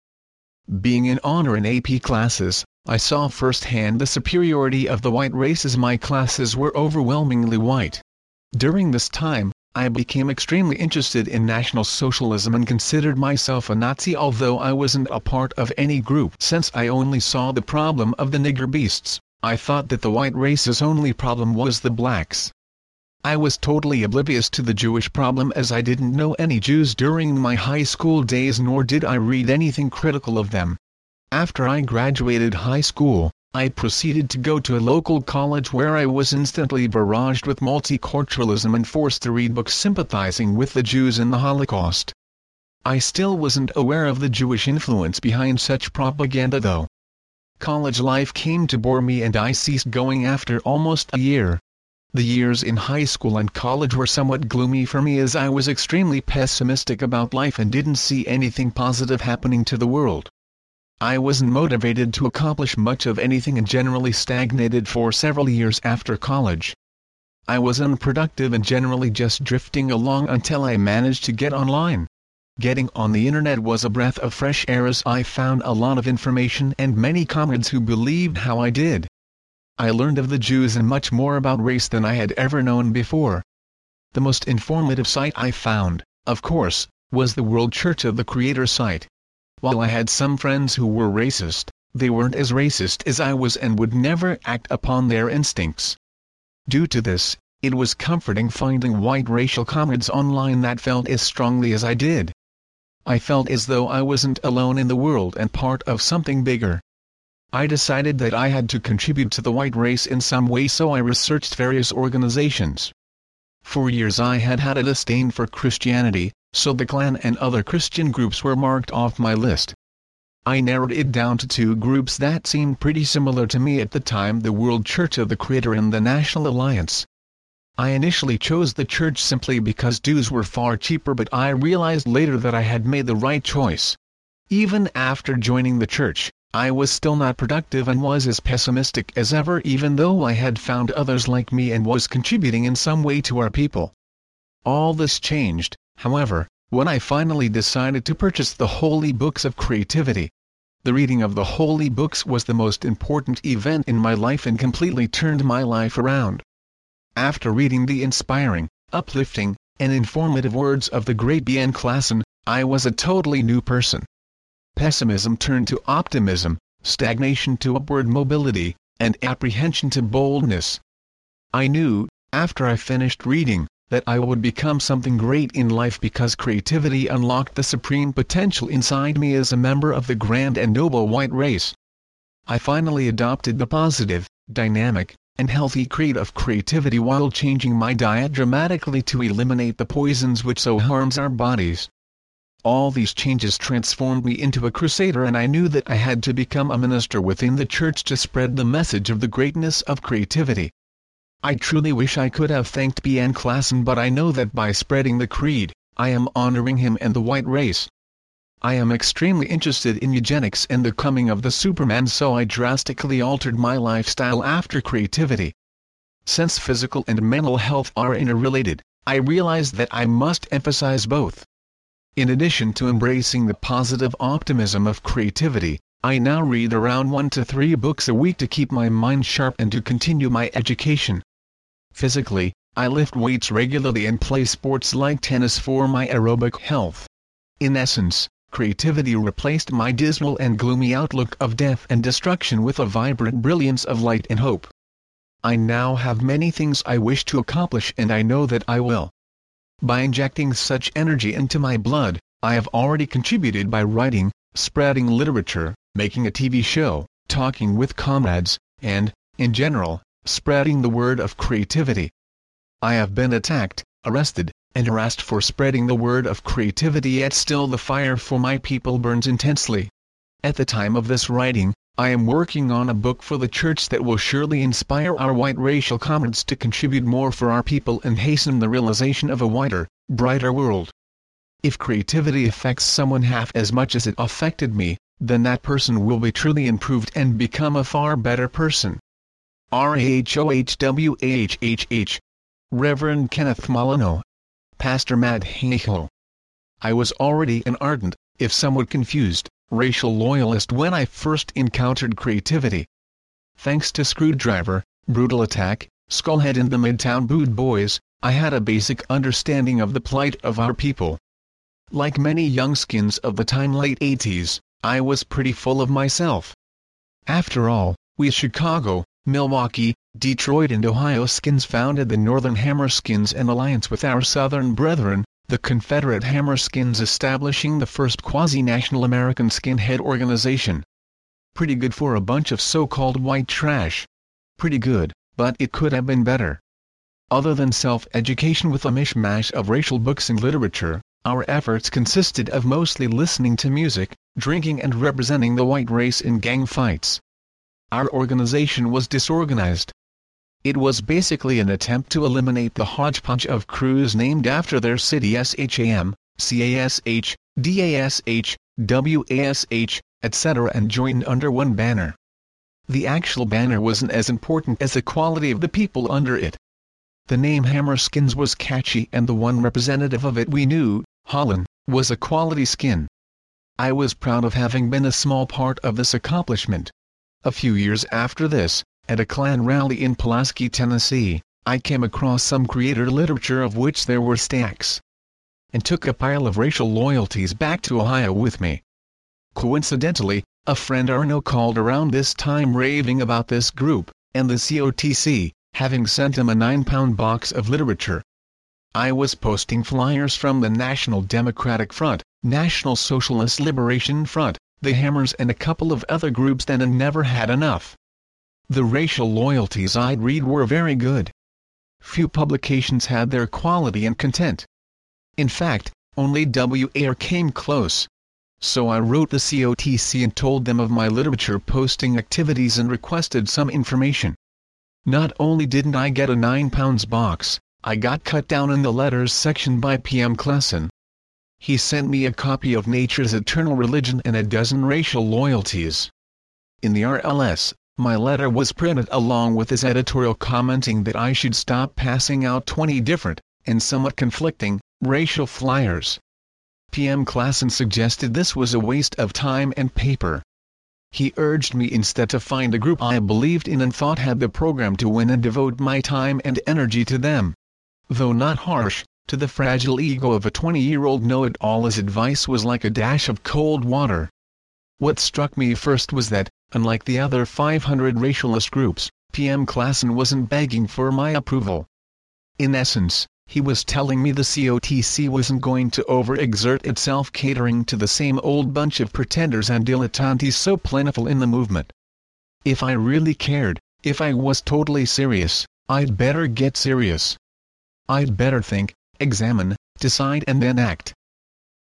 Being in honor in AP classes, I saw firsthand the superiority of the white race as my classes were overwhelmingly white. During this time, I became extremely interested in National Socialism and considered myself a Nazi although I wasn't a part of any group since I only saw the problem of the nigger beasts, I thought that the white race's only problem was the blacks. I was totally oblivious to the Jewish problem as I didn't know any Jews during my high school days nor did I read anything critical of them. After I graduated high school, I proceeded to go to a local college where I was instantly barraged with multiculturalism and forced to read books sympathizing with the Jews in the Holocaust. I still wasn't aware of the Jewish influence behind such propaganda though. College life came to bore me and I ceased going after almost a year. The years in high school and college were somewhat gloomy for me as I was extremely pessimistic about life and didn't see anything positive happening to the world. I wasn't motivated to accomplish much of anything and generally stagnated for several years after college. I was unproductive and generally just drifting along until I managed to get online. Getting on the internet was a breath of fresh air as I found a lot of information and many comrades who believed how I did. I learned of the Jews and much more about race than I had ever known before. The most informative site I found, of course, was the World Church of the Creator site. While I had some friends who were racist, they weren't as racist as I was and would never act upon their instincts. Due to this, it was comforting finding white racial comrades online that felt as strongly as I did. I felt as though I wasn't alone in the world and part of something bigger. I decided that I had to contribute to the white race in some way so I researched various organizations. For years I had had a disdain for Christianity, so the Klan and other Christian groups were marked off my list. I narrowed it down to two groups that seemed pretty similar to me at the time the World Church of the Creator and the National Alliance. I initially chose the church simply because dues were far cheaper but I realized later that I had made the right choice. Even after joining the church, I was still not productive and was as pessimistic as ever even though I had found others like me and was contributing in some way to our people. All this changed, however, when I finally decided to purchase the Holy Books of Creativity. The reading of the Holy Books was the most important event in my life and completely turned my life around. After reading the inspiring, uplifting, and informative words of the great B.N. Klassen, I was a totally new person pessimism turned to optimism, stagnation to upward mobility, and apprehension to boldness. I knew, after I finished reading, that I would become something great in life because creativity unlocked the supreme potential inside me as a member of the grand and noble white race. I finally adopted the positive, dynamic, and healthy creed of creativity while changing my diet dramatically to eliminate the poisons which so harms our bodies. All these changes transformed me into a crusader and I knew that I had to become a minister within the church to spread the message of the greatness of creativity. I truly wish I could have thanked B.N. Klassen but I know that by spreading the creed, I am honoring him and the white race. I am extremely interested in eugenics and the coming of the Superman so I drastically altered my lifestyle after creativity. Since physical and mental health are interrelated, I realized that I must emphasize both. In addition to embracing the positive optimism of creativity, I now read around one to three books a week to keep my mind sharp and to continue my education. Physically, I lift weights regularly and play sports like tennis for my aerobic health. In essence, creativity replaced my dismal and gloomy outlook of death and destruction with a vibrant brilliance of light and hope. I now have many things I wish to accomplish and I know that I will. By injecting such energy into my blood, I have already contributed by writing, spreading literature, making a TV show, talking with comrades, and, in general, spreading the word of creativity. I have been attacked, arrested, and harassed for spreading the word of creativity yet still the fire for my people burns intensely. At the time of this writing, I am working on a book for the church that will surely inspire our white racial comrades to contribute more for our people and hasten the realization of a whiter, brighter world. If creativity affects someone half as much as it affected me, then that person will be truly improved and become a far better person. R-A-H-O-H-W-A-H-H-H Reverend Kenneth Molyneux Pastor Matt Hayhoe I was already an ardent, if somewhat confused, racial loyalist when I first encountered creativity. Thanks to Skrewdriver, Brutal Attack, Skullhead and the Midtown Boot Boys, I had a basic understanding of the plight of our people. Like many young skins of the time late 80s, I was pretty full of myself. After all, we Chicago, Milwaukee, Detroit and Ohio skins founded the Northern Hammer Skins and alliance with our southern brethren, the Confederate Hammerskins establishing the first quasi-national American skinhead organization. Pretty good for a bunch of so-called white trash. Pretty good, but it could have been better. Other than self-education with a mishmash of racial books and literature, our efforts consisted of mostly listening to music, drinking and representing the white race in gang fights. Our organization was disorganized, it was basically an attempt to eliminate the hodgepodge of crews named after their city SHAM, CASH, DASH, WASH, etc. and joined under one banner. The actual banner wasn't as important as the quality of the people under it. The name Hammerskins was catchy and the one representative of it we knew, Holland, was a quality skin. I was proud of having been a small part of this accomplishment. A few years after this, at a Klan rally in Pulaski, Tennessee, I came across some creator literature of which there were stacks. And took a pile of racial loyalties back to Ohio with me. Coincidentally, a friend Arno called around this time raving about this group, and the COTC, having sent him a nine-pound box of literature. I was posting flyers from the National Democratic Front, National Socialist Liberation Front, the Hammers and a couple of other groups then and never had enough. The racial loyalties I'd read were very good. Few publications had their quality and content. In fact, only WAR came close. So I wrote the COTC and told them of my literature posting activities and requested some information. Not only didn't I get a 9 pounds box, I got cut down in the letters section by PM Klassen. He sent me a copy of Nature's Eternal Religion and a dozen racial loyalties. In the RLS, my letter was printed along with his editorial commenting that I should stop passing out 20 different, and somewhat conflicting, racial flyers. PM Klassen suggested this was a waste of time and paper. He urged me instead to find a group I believed in and thought had the program to win and devote my time and energy to them. Though not harsh, to the fragile ego of a 20-year-old know-it-all his advice was like a dash of cold water. What struck me first was that, unlike the other 500 racialist groups, PM Klassen wasn't begging for my approval. In essence, he was telling me the COTC wasn't going to overexert itself catering to the same old bunch of pretenders and dilettantes so plentiful in the movement. If I really cared, if I was totally serious, I'd better get serious. I'd better think, examine, decide and then act.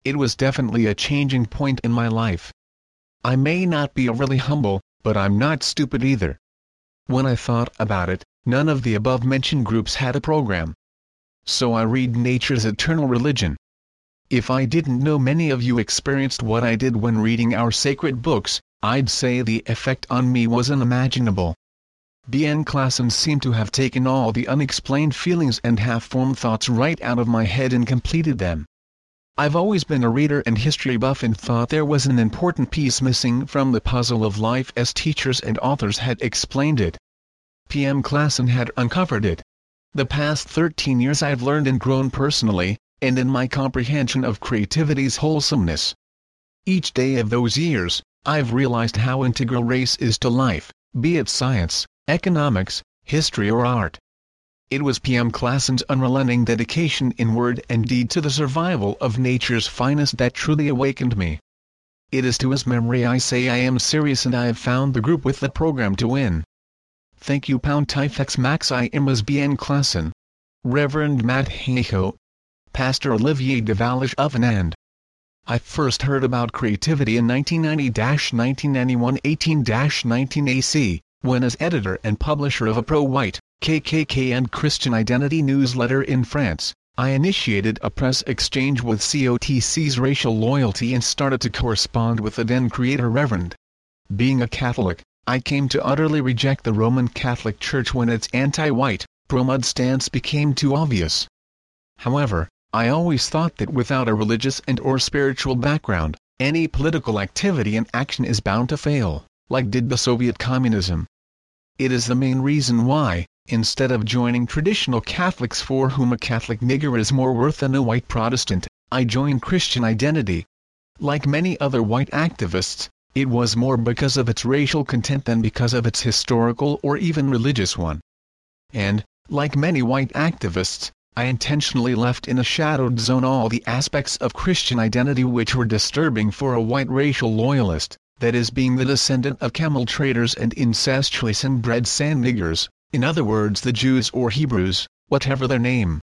It was definitely a changing point in my life. I may not be overly humble, but I'm not stupid either. When I thought about it, none of the above-mentioned groups had a program. So I read Nature's Eternal Religion. If I didn't know many of you experienced what I did when reading our sacred books, I'd say the effect on me was unimaginable. BN Klassen seemed to have taken all the unexplained feelings and half-formed thoughts right out of my head and completed them. I've always been a reader and history buff and thought there was an important piece missing from the puzzle of life as teachers and authors had explained it. PM Klassen had uncovered it. The past 13 years I've learned and grown personally, and in my comprehension of creativity's wholesomeness. Each day of those years, I've realized how integral race is to life, be it science, economics, history or art. It was PM Klassen's unrelenting dedication in word and deed to the survival of nature's finest that truly awakened me. It is to his memory I say I am serious and I have found the group with the program to win. Thank you Pontifex Maximus BN Klassen. Reverend Matt Hale. Pastor Olivier de Valage of Anand. I first heard about creativity in 1990-1991 18-19 AC, when as editor and publisher of a pro-white, KKK and Christian Identity newsletter in France, I initiated a press exchange with COTC's racial loyalty and started to correspond with the then creator Reverend. Being a Catholic, I came to utterly reject the Roman Catholic Church when its anti-white, pro-mud stance became too obvious. However, I always thought that without a religious and or spiritual background, any political activity and action is bound to fail, like did the Soviet communism. It is the main reason why, instead of joining traditional Catholics for whom a Catholic nigger is more worth than a white Protestant, I joined Christian Identity. Like many other white activists, it was more because of its racial content than because of its historical or even religious one. And, like many white activists, I intentionally left in a shadowed zone all the aspects of Christian identity which were disturbing for a white racial loyalist, that is being the descendant of camel traders and incestuous and bred sand niggers, in other words the Jews or Hebrews, whatever their name.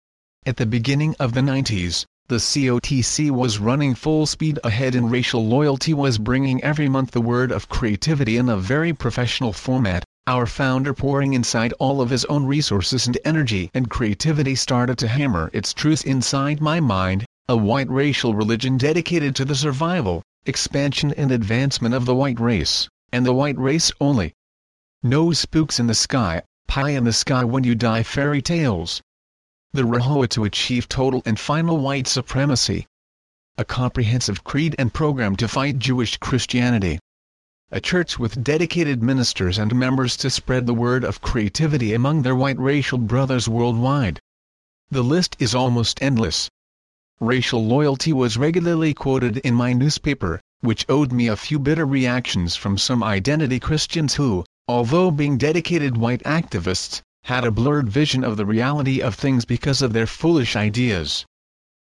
At the beginning of the 90s, the COTC was running full speed ahead and racial loyalty was bringing every month the word of creativity in a very professional format, our founder pouring inside all of his own resources and energy and creativity started to hammer its truth inside my mind, a white racial religion dedicated to the survival, expansion and advancement of the white race, and the white race only. No spooks in the sky, pie in the sky when you die fairy tales, the RaHoWa to achieve total and final white supremacy. A comprehensive creed and program to fight Jewish Christianity. A church with dedicated ministers and members to spread the word of creativity among their white racial brothers worldwide. The list is almost endless. Racial loyalty was regularly quoted in my newspaper, which owed me a few bitter reactions from some identity Christians who, although being dedicated white activists, had a blurred vision of the reality of things because of their foolish ideas.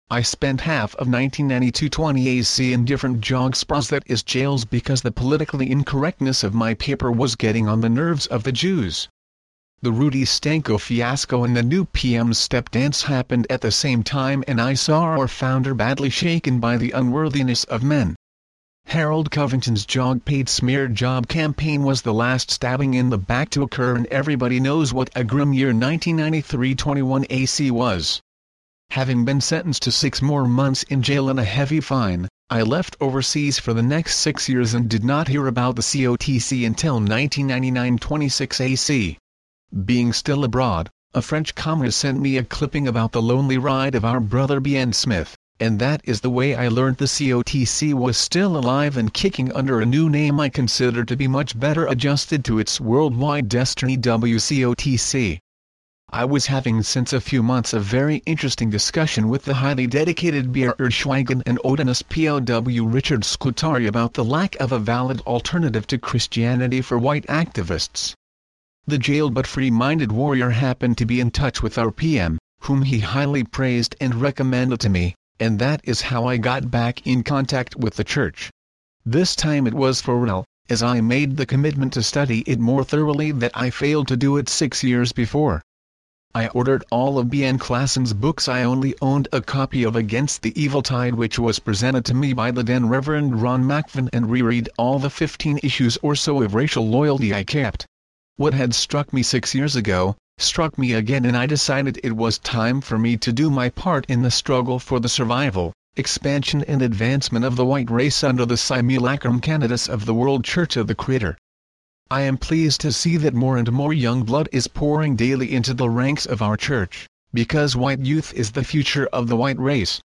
I spent half of 1992-20 AC in different jog spas that is jails because the politically incorrectness of my paper was getting on the nerves of the Jews. The Rudy Stanko fiasco and the new PM's step dance happened at the same time and I saw our founder badly shaken by the unworthiness of men. Harold Covington's jog paid smear job campaign was the last stabbing in the back to occur and everybody knows what a grim year 1993-21 AC was. Having been sentenced to six more months in jail and a heavy fine, I left overseas for the next six years and did not hear about the COTC until 1999-26 AC. Being still abroad, a French comrade sent me a clipping about the lonely ride of our brother Ben Smith, and that is the way I learned the COTC was still alive and kicking under a new name I consider to be much better adjusted to its worldwide destiny WCOTC. I was having since a few months a very interesting discussion with the highly dedicated Björn Schweigen and Odinist POW Richard Scutari about the lack of a valid alternative to Christianity for white activists. The jailed but free-minded warrior happened to be in touch with our PM, whom he highly praised and recommended to me, and that is how I got back in contact with the church. This time it was for real, as I made the commitment to study it more thoroughly that I failed to do it six years before. I ordered all of B.N. Klassen's books I only owned a copy of Against the Evil Tide which was presented to me by the then Reverend Ron McVan and reread all the 15 issues or so of racial loyalty I kept. What had struck me six years ago, struck me again and I decided it was time for me to do my part in the struggle for the survival, expansion and advancement of the white race under the simulacrum candidates of the World Church of the Creator. I am pleased to see that more and more young blood is pouring daily into the ranks of our church, because white youth is the future of the white race.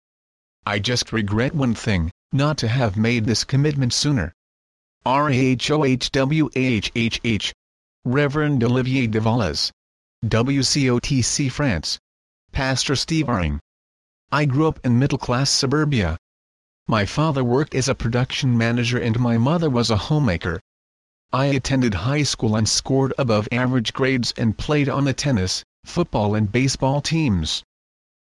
I just regret one thing, not to have made this commitment sooner. R-A-H-O-H-W-A-H-H-H Reverend Olivier de Valles. WCOTC France. Pastor Steve Aring. I grew up in middle-class suburbia. My father worked as a production manager and my mother was a homemaker. I attended high school and scored above average grades and played on the tennis, football and baseball teams.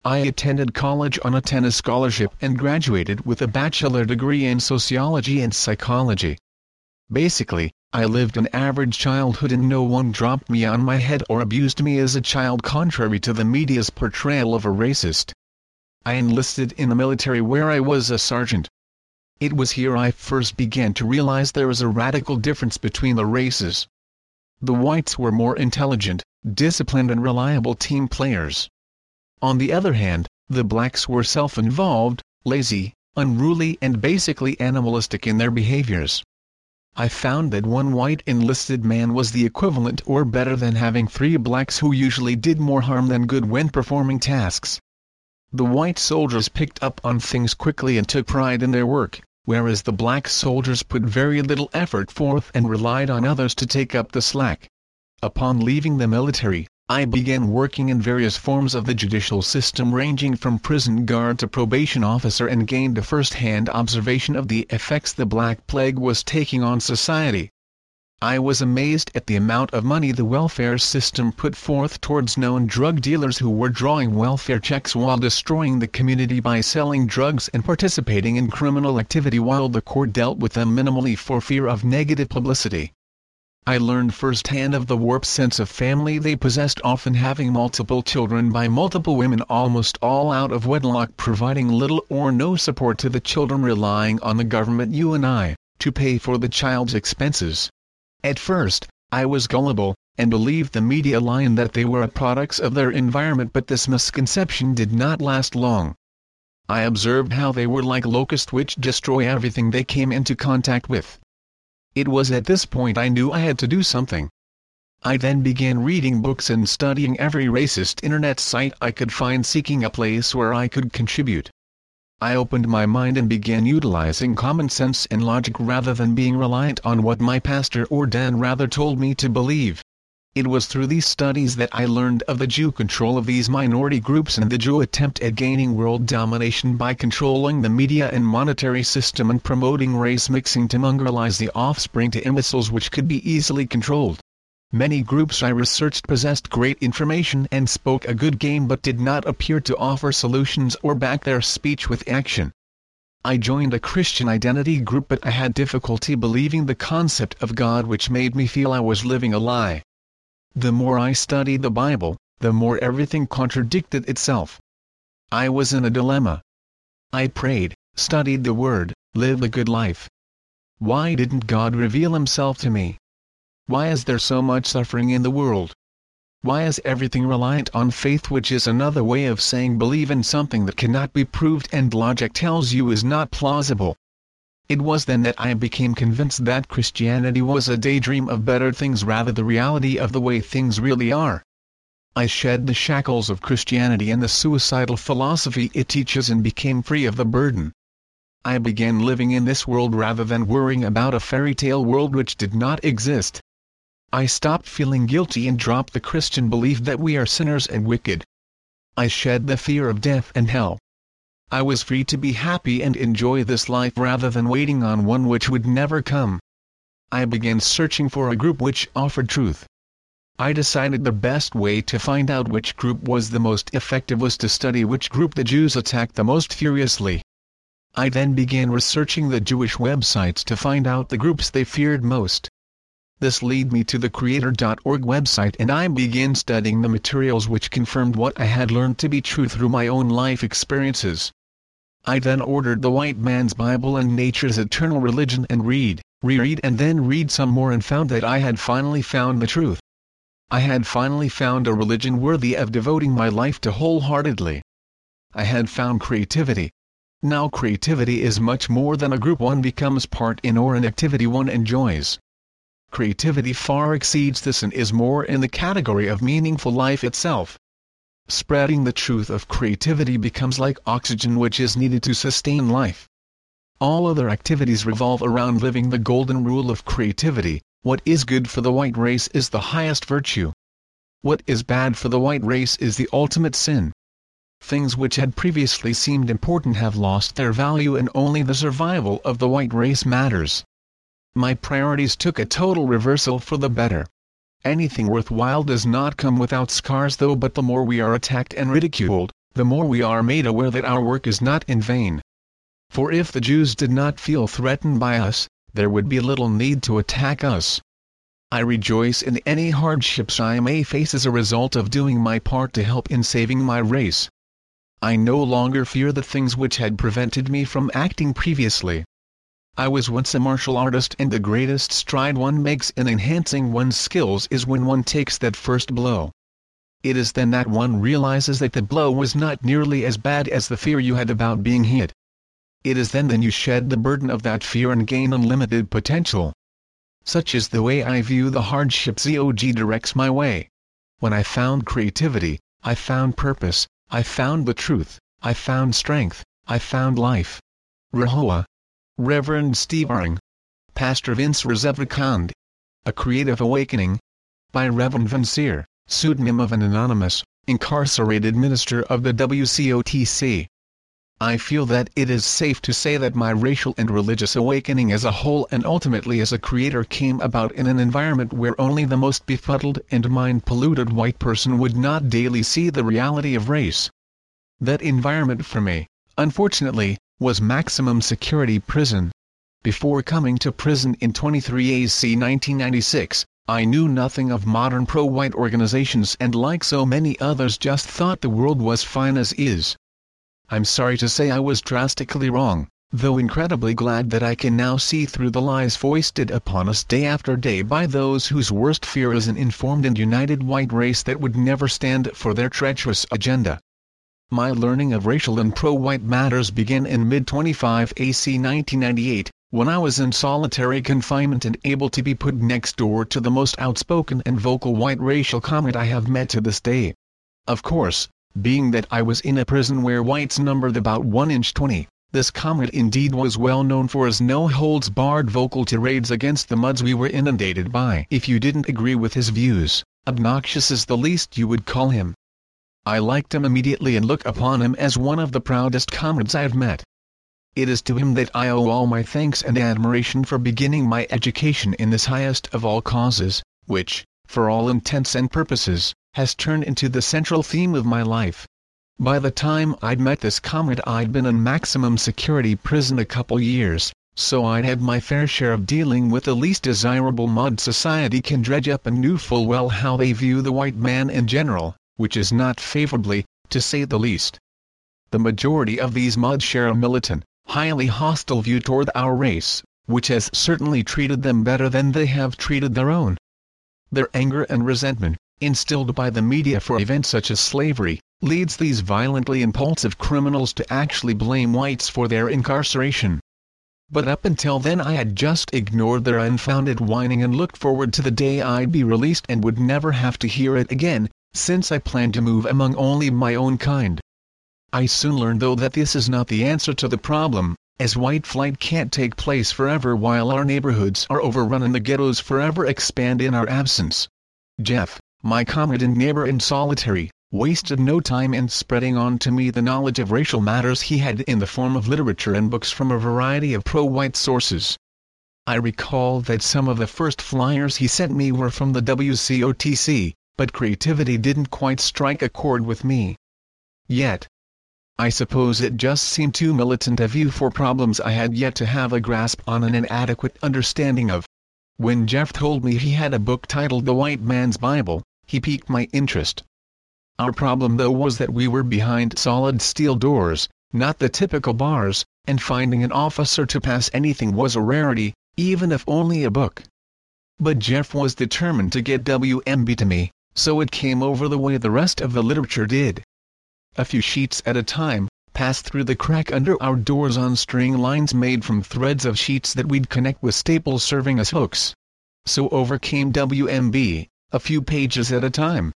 I attended college on a tennis scholarship and graduated with a bachelor degree in sociology and psychology. Basically, I lived an average childhood and no one dropped me on my head or abused me as a child contrary to the media's portrayal of a racist. I enlisted in the military where I was a sergeant. It was here I first began to realize there was a radical difference between the races. The whites were more intelligent, disciplined and reliable team players. On the other hand, the blacks were self-involved, lazy, unruly and basically animalistic in their behaviors. I found that one white enlisted man was the equivalent or better than having three blacks who usually did more harm than good when performing tasks. The white soldiers picked up on things quickly and took pride in their work, whereas the black soldiers put very little effort forth and relied on others to take up the slack. Upon leaving the military, I began working in various forms of the judicial system ranging from prison guard to probation officer and gained a first-hand observation of the effects the Black Plague was taking on society. I was amazed at the amount of money the welfare system put forth towards known drug dealers who were drawing welfare checks while destroying the community by selling drugs and participating in criminal activity while the court dealt with them minimally for fear of negative publicity. I learned firsthand of the warped sense of family they possessed often having multiple children by multiple women almost all out of wedlock providing little or no support to the children relying on the government you and I, to pay for the child's expenses. At first, I was gullible, and believed the media line that they were products of their environment but this misconception did not last long. I observed how they were like locusts which destroy everything they came into contact with. It was at this point I knew I had to do something. I then began reading books and studying every racist internet site I could find seeking a place where I could contribute. I opened my mind and began utilizing common sense and logic rather than being reliant on what my pastor or Dan Rather told me to believe. It was through these studies that I learned of the Jew control of these minority groups and the Jew attempt at gaining world domination by controlling the media and monetary system and promoting race mixing to mongrelize the offspring to imbeciles which could be easily controlled. Many groups I researched possessed great information and spoke a good game but did not appear to offer solutions or back their speech with action. I joined a Christian identity group but I had difficulty believing the concept of God which made me feel I was living a lie. The more I studied the Bible, the more everything contradicted itself. I was in a dilemma. I prayed, studied the Word, lived a good life. Why didn't God reveal Himself to me? Why is there so much suffering in the world? Why is everything reliant on faith which is another way of saying believe in something that cannot be proved and logic tells you is not plausible? It was then that I became convinced that Christianity was a daydream of better things rather the reality of the way things really are. I shed the shackles of Christianity and the suicidal philosophy it teaches and became free of the burden. I began living in this world rather than worrying about a fairy tale world which did not exist. I stopped feeling guilty and dropped the Christian belief that we are sinners and wicked. I shed the fear of death and hell. I was free to be happy and enjoy this life rather than waiting on one which would never come. I began searching for a group which offered truth. I decided the best way to find out which group was the most effective was to study which group the Jews attacked the most furiously. I then began researching the Jewish websites to find out the groups they feared most. This led me to the Creator.org website and I began studying the materials which confirmed what I had learned to be true through my own life experiences. I then ordered the White Man's Bible and Nature's Eternal Religion and read, reread and then read some more and found that I had finally found the truth. I had finally found a religion worthy of devoting my life to wholeheartedly. I had found creativity. Now creativity is much more than a group one becomes part in or an activity one enjoys. Creativity far exceeds this and is more in the category of meaningful life itself. Spreading the truth of creativity becomes like oxygen which is needed to sustain life. All other activities revolve around living the golden rule of creativity, what is good for the white race is the highest virtue. What is bad for the white race is the ultimate sin. Things which had previously seemed important have lost their value and only the survival of the white race matters my priorities took a total reversal for the better. Anything worthwhile does not come without scars though but the more we are attacked and ridiculed, the more we are made aware that our work is not in vain. For if the Jews did not feel threatened by us, there would be little need to attack us. I rejoice in any hardships I may face as a result of doing my part to help in saving my race. I no longer fear the things which had prevented me from acting previously. I was once a martial artist and the greatest stride one makes in enhancing one's skills is when one takes that first blow. It is then that one realizes that the blow was not nearly as bad as the fear you had about being hit. It is then that you shed the burden of that fear and gain unlimited potential. Such is the way I view the hardship Zog directs my way. When I found creativity, I found purpose, I found the truth, I found strength, I found life. Rahowa, Reverend Steve Aring. Pastor Vince Rezevikand. A Creative Awakening. By Reverend Vincere, pseudonym of an anonymous, incarcerated minister of the WCOTC. I feel that it is safe to say that my racial and religious awakening as a whole and ultimately as a creator came about in an environment where only the most befuddled and mind-polluted white person would not daily see the reality of race. That environment for me, unfortunately, was maximum security prison. Before coming to prison in 23 AC 1996, I knew nothing of modern pro-white organizations and like so many others just thought the world was fine as is. I'm sorry to say I was drastically wrong, though incredibly glad that I can now see through the lies foisted upon us day after day by those whose worst fear is an informed and united white race that would never stand for their treacherous agenda. My learning of racial and pro-white matters began in mid-25 AC 1998, when I was in solitary confinement and able to be put next door to the most outspoken and vocal white racial comment I have met to this day. Of course, being that I was in a prison where whites numbered about 1 inch 20, this comment indeed was well known for his no-holds-barred vocal tirades against the muds we were inundated by. If you didn't agree with his views, obnoxious is the least you would call him. I liked him immediately and look upon him as one of the proudest comrades I have met. It is to him that I owe all my thanks and admiration for beginning my education in this highest of all causes, which, for all intents and purposes, has turned into the central theme of my life. By the time I'd met this comrade I'd been in maximum security prison a couple years, so I'd had my fair share of dealing with the least desirable mud society can dredge up and knew full well how they view the white man in general, which is not favorably, to say the least. The majority of these mud share a militant, highly hostile view toward our race, which has certainly treated them better than they have treated their own. Their anger and resentment, instilled by the media for events such as slavery, leads these violently impulsive criminals to actually blame whites for their incarceration but up until then I had just ignored their unfounded whining and looked forward to the day I'd be released and would never have to hear it again, since I plan to move among only my own kind. I soon learned though that this is not the answer to the problem, as white flight can't take place forever while our neighborhoods are overrun and the ghettos forever expand in our absence. Jeff, my comrade and neighbor in solitary, wasted no time in spreading on to me the knowledge of racial matters he had in the form of literature and books from a variety of pro-white sources. I recall that some of the first flyers he sent me were from the WCOTC, but creativity didn't quite strike a chord with me. Yet. I suppose it just seemed too militant a view for problems I had yet to have a grasp on an inadequate understanding of. When Jeff told me he had a book titled The White Man's Bible, he piqued my interest. Our problem though was that we were behind solid steel doors, not the typical bars, and finding an officer to pass anything was a rarity, even if only a book. But Jeff was determined to get WMB to me, so it came over the way the rest of the literature did. A few sheets at a time, passed through the crack under our doors on string lines made from threads of sheets that we'd connect with staples serving as hooks. So over came WMB, a few pages at a time.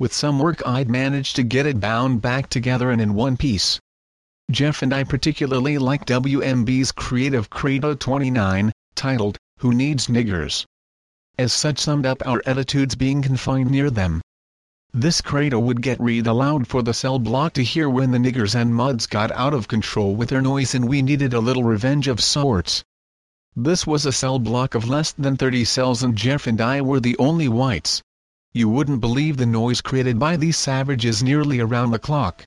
With some work I'd managed to get it bound back together and in one piece. Jeff and I particularly like WMB's creative Credo 29, titled, Who Needs Niggers? As such summed up our attitudes being confined near them. This credo would get read aloud for the cell block to hear when the niggers and muds got out of control with their noise and we needed a little revenge of sorts. This was a cell block of less than 30 cells and Jeff and I were the only whites. You wouldn't believe the noise created by these savages nearly around the clock.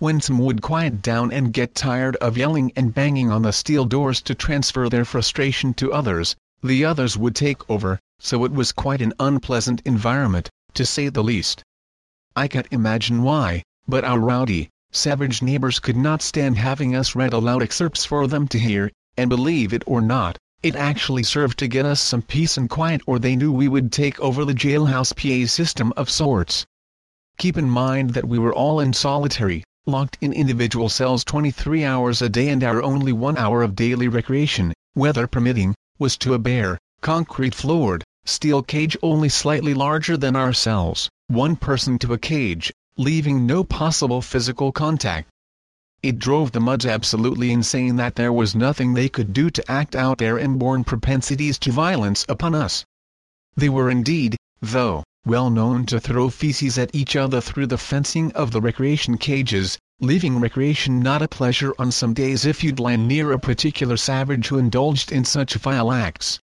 When some would quiet down and get tired of yelling and banging on the steel doors to transfer their frustration to others, the others would take over, so it was quite an unpleasant environment, to say the least. I can't imagine why, but our rowdy, savage neighbors could not stand having us read aloud excerpts for them to hear, and believe it or not, it actually served to get us some peace and quiet or they knew we would take over the jailhouse PA system of sorts. Keep in mind that we were all in solitary, locked in individual cells 23 hours a day and our only one hour of daily recreation, weather permitting, was to a bare, concrete-floored, steel cage only slightly larger than our cells, one person to a cage, leaving no possible physical contact. It drove the Muds absolutely insane that there was nothing they could do to act out their inborn propensities to violence upon us. They were indeed, though, well known to throw feces at each other through the fencing of the recreation cages, leaving recreation not a pleasure on some days if you'd land near a particular savage who indulged in such vile acts.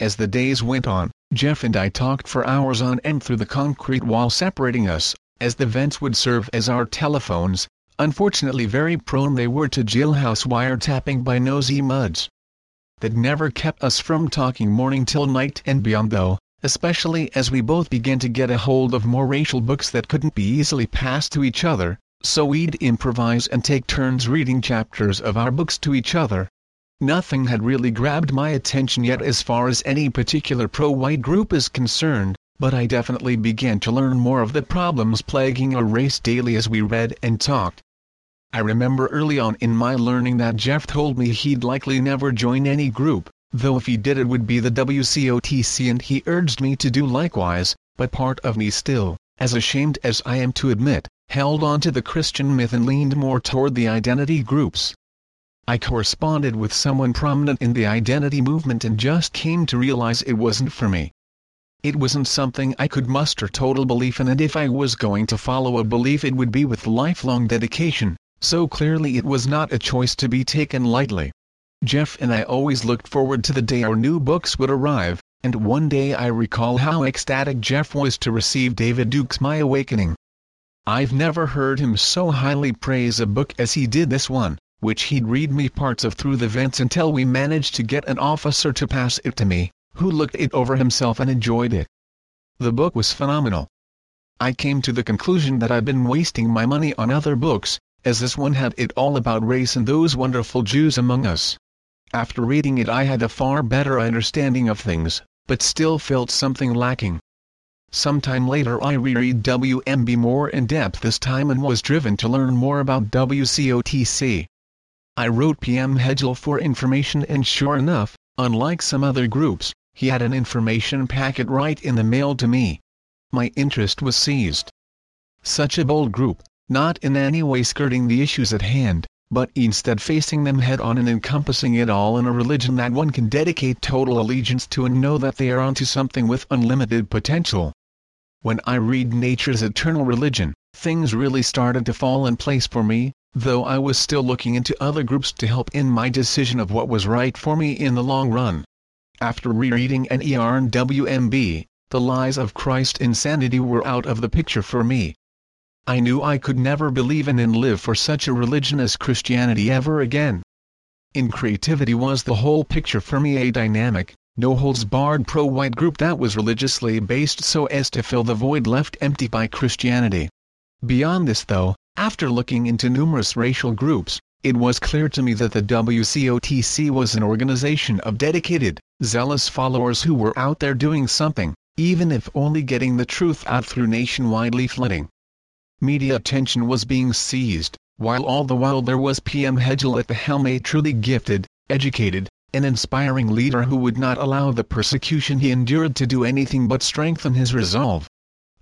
As the days went on, Jeff and I talked for hours on end through the concrete wall separating us, as the vents would serve as our telephones, Unfortunately very prone they were to jailhouse wiretapping by nosy muds. That never kept us from talking morning till night and beyond though, especially as we both began to get a hold of more racial books that couldn't be easily passed to each other, so we'd improvise and take turns reading chapters of our books to each other. Nothing had really grabbed my attention yet as far as any particular pro-white group is concerned, but I definitely began to learn more of the problems plaguing our race daily as we read and talked. I remember early on in my learning that Jeff told me he'd likely never join any group, though if he did it would be the WCOTC and he urged me to do likewise, but part of me still, as ashamed as I am to admit, held on to the Christian myth and leaned more toward the identity groups. I corresponded with someone prominent in the identity movement and just came to realize it wasn't for me. It wasn't something I could muster total belief in and if I was going to follow a belief it would be with lifelong dedication so clearly it was not a choice to be taken lightly. Jeff and I always looked forward to the day our new books would arrive, and one day I recall how ecstatic Jeff was to receive David Duke's My Awakening. I've never heard him so highly praise a book as he did this one, which he'd read me parts of through the vents until we managed to get an officer to pass it to me, who looked it over himself and enjoyed it. The book was phenomenal. I came to the conclusion that I'd been wasting my money on other books, as this one had it all about race and those wonderful Jews among us. After reading it I had a far better understanding of things, but still felt something lacking. Sometime later I reread WMB more in depth this time and was driven to learn more about WCOTC. I wrote PM Hale for information and sure enough, unlike some other groups, he had an information packet right in the mail to me. My interest was seized. Such a bold group, not in any way skirting the issues at hand, but instead facing them head on and encompassing it all in a religion that one can dedicate total allegiance to and know that they are onto something with unlimited potential. When I read Nature's Eternal Religion, things really started to fall in place for me, though I was still looking into other groups to help in my decision of what was right for me in the long run. After rereading NER and WMB, the lies of Christ insanity were out of the picture for me. I knew I could never believe in and live for such a religion as Christianity ever again. In creativity was the whole picture for me a dynamic, no-holds-barred pro-white group that was religiously based so as to fill the void left empty by Christianity. Beyond this though, after looking into numerous racial groups, it was clear to me that the WCOTC was an organization of dedicated, zealous followers who were out there doing something, even if only getting the truth out through nationwide leafleting. Media attention was being seized, while all the while there was PM Hale at the helm a truly gifted, educated, an inspiring leader who would not allow the persecution he endured to do anything but strengthen his resolve.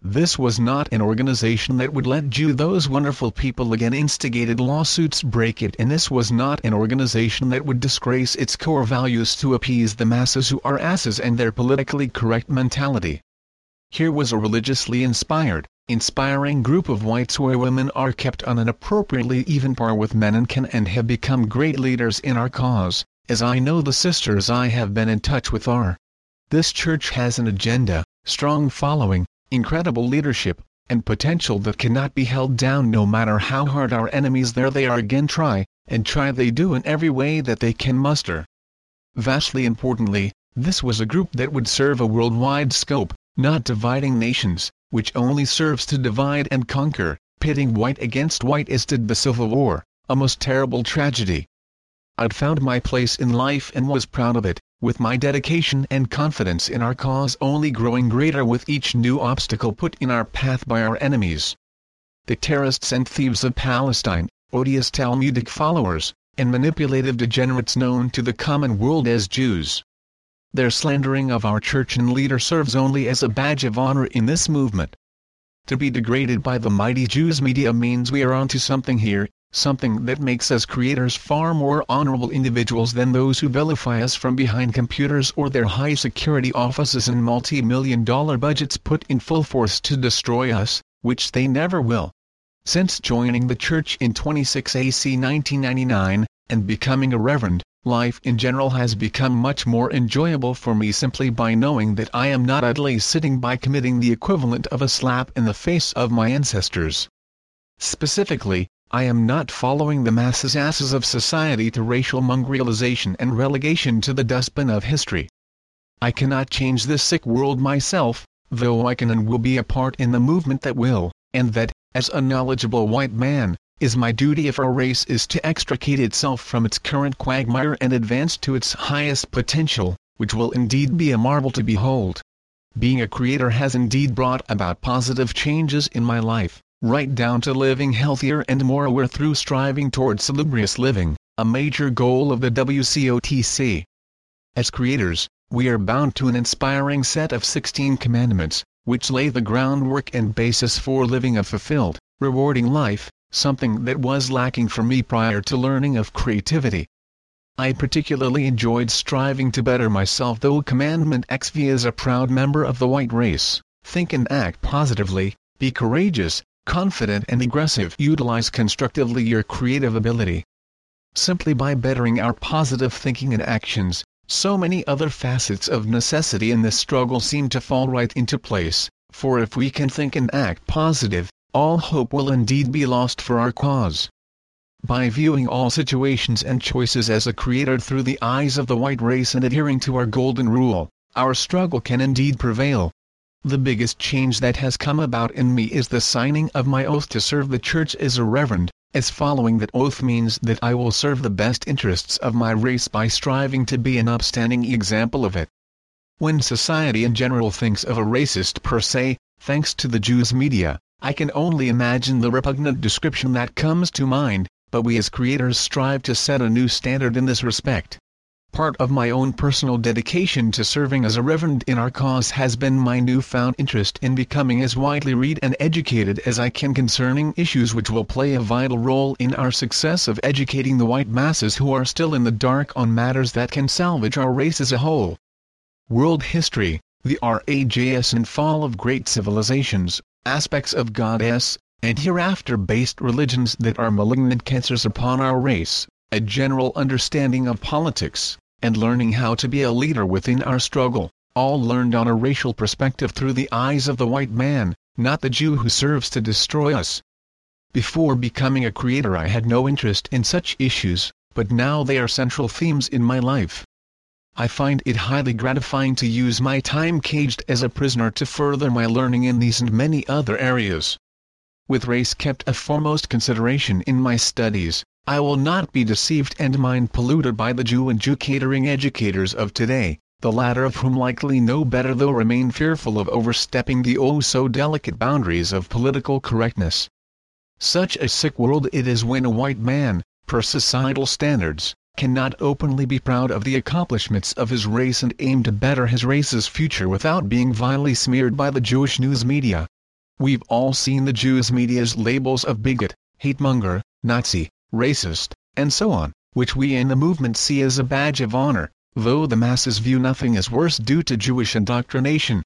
This was not an organization that would let Jew those wonderful people again instigated lawsuits break it and this was not an organization that would disgrace its core values to appease the masses who are asses and their politically correct mentality. Here was a religiously inspired, inspiring group of whites where women are kept on an appropriately even par with men and can and have become great leaders in our cause, as I know the sisters I have been in touch with are. This church has an agenda, strong following, incredible leadership, and potential that cannot be held down no matter how hard our enemies there they are again try, and try they do in every way that they can muster. Vastly importantly, this was a group that would serve a worldwide scope, not dividing nations, which only serves to divide and conquer, pitting white against white as did the Civil War, a most terrible tragedy. I'd found my place in life and was proud of it, with my dedication and confidence in our cause only growing greater with each new obstacle put in our path by our enemies. The terrorists and thieves of Palestine, odious Talmudic followers, and manipulative degenerates known to the common world as Jews. Their slandering of our church and leader serves only as a badge of honor in this movement. To be degraded by the mighty Jews media means we are onto something here, something that makes us creators far more honorable individuals than those who vilify us from behind computers or their high security offices and multi-million dollar budgets put in full force to destroy us, which they never will. Since joining the church in 26 AC 1999, and becoming a reverend, life in general has become much more enjoyable for me simply by knowing that I am not idly sitting by committing the equivalent of a slap in the face of my ancestors. Specifically, I am not following the masses asses of society to racial mongrelization and relegation to the dustbin of history. I cannot change this sick world myself, though I can and will be a part in the movement that will, and that, as a knowledgeable white man, is my duty if our race is to extricate itself from its current quagmire and advance to its highest potential, which will indeed be a marvel to behold. Being a creator has indeed brought about positive changes in my life, right down to living healthier and more aware through striving toward salubrious living, a major goal of the WCOTC. As creators, we are bound to an inspiring set of 16 commandments, which lay the groundwork and basis for living a fulfilled, rewarding life, something that was lacking for me prior to learning of creativity. I particularly enjoyed striving to better myself though Commandment XV is a proud member of the white race, think and act positively, be courageous, confident and aggressive utilize constructively your creative ability. Simply by bettering our positive thinking and actions, so many other facets of necessity in this struggle seem to fall right into place, for if we can think and act positive, all hope will indeed be lost for our cause. By viewing all situations and choices as a creator through the eyes of the white race and adhering to our golden rule, our struggle can indeed prevail. The biggest change that has come about in me is the signing of my oath to serve the Church as a reverend, as following that oath means that I will serve the best interests of my race by striving to be an upstanding example of it. When society in general thinks of a racist per se, thanks to the Jews media, I can only imagine the repugnant description that comes to mind, but we as creators strive to set a new standard in this respect. Part of my own personal dedication to serving as a reverend in our cause has been my newfound interest in becoming as widely read and educated as I can concerning issues which will play a vital role in our success of educating the white masses who are still in the dark on matters that can salvage our race as a whole. World History, the Rise and Fall of Great Civilizations, Aspects of Goddess, and hereafter-based religions that are malignant cancers upon our race, a general understanding of politics, and learning how to be a leader within our struggle, all learned on a racial perspective through the eyes of the white man, not the Jew who serves to destroy us. Before becoming a creator I had no interest in such issues, but now they are central themes in my life. I find it highly gratifying to use my time caged as a prisoner to further my learning in these and many other areas with race kept a foremost consideration in my studies, I will not be deceived and mind polluted by the Jew and Jew catering educators of today, the latter of whom likely know better though remain fearful of overstepping the oh-so-delicate boundaries of political correctness. Such a sick world it is when a white man, per societal standards, cannot openly be proud of the accomplishments of his race and aim to better his race's future without being vilely smeared by the Jewish news media. We've all seen the Jews media's labels of bigot, hate-monger, Nazi, racist, and so on, which we in the movement see as a badge of honor, though the masses view nothing as worse due to Jewish indoctrination.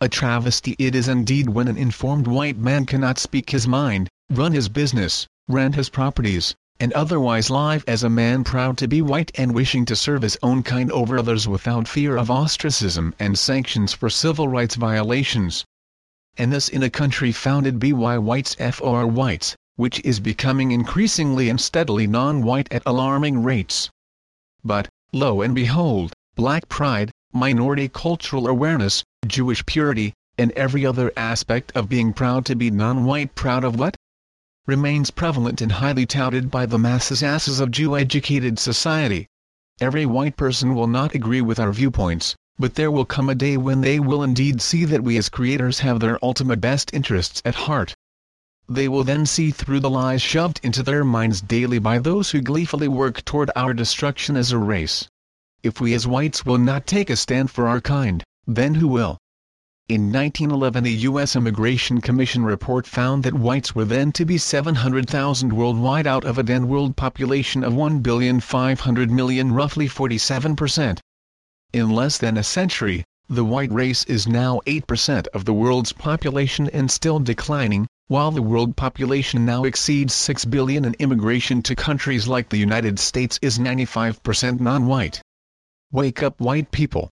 A travesty it is indeed when an informed white man cannot speak his mind, run his business, rent his properties, and otherwise live as a man proud to be white and wishing to serve his own kind over others without fear of ostracism and sanctions for civil rights violations and this in a country founded by whites for whites, which is becoming increasingly and steadily non-white at alarming rates. But, lo and behold, black pride, minority cultural awareness, Jewish purity, and every other aspect of being proud to be non-white proud of what? Remains prevalent and highly touted by the masses asses of Jew-educated society. Every white person will not agree with our viewpoints, but there will come a day when they will indeed see that we as creators have their ultimate best interests at heart. They will then see through the lies shoved into their minds daily by those who gleefully work toward our destruction as a race. If we as whites will not take a stand for our kind, then who will? In 1911 the U.S. Immigration Commission report found that whites were then to be 700,000 worldwide out of a then world population of 1,500,000,000 roughly 47 percent. In less than a century, the white race is now 8% of the world's population and still declining, while the world population now exceeds 6 billion and immigration to countries like the United States is 95% non-white. Wake up white people.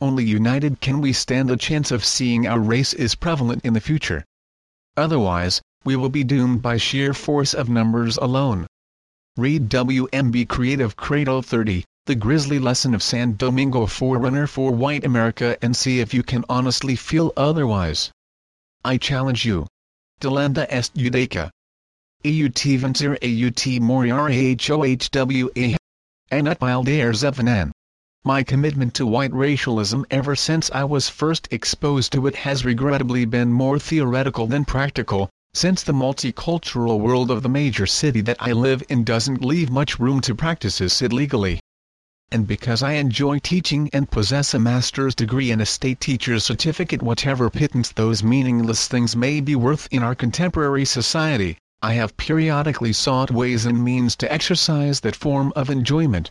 Only united can we stand a chance of seeing our race is prevalent in the future. Otherwise, we will be doomed by sheer force of numbers alone. Read WMB Creative Credo 30, the Grisly lesson of San Domingo forerunner for white America and see if you can honestly feel otherwise. I challenge you. Delenda est Judaica. Aut vencer aut moriare hohwa. Anut bildair zevanan. My commitment to white racialism ever since I was first exposed to it has regrettably been more theoretical than practical, since the multicultural world of the major city that I live in doesn't leave much room to practice it legally and because I enjoy teaching and possess a master's degree and a state teacher's certificate whatever pittance those meaningless things may be worth in our contemporary society, I have periodically sought ways and means to exercise that form of enjoyment.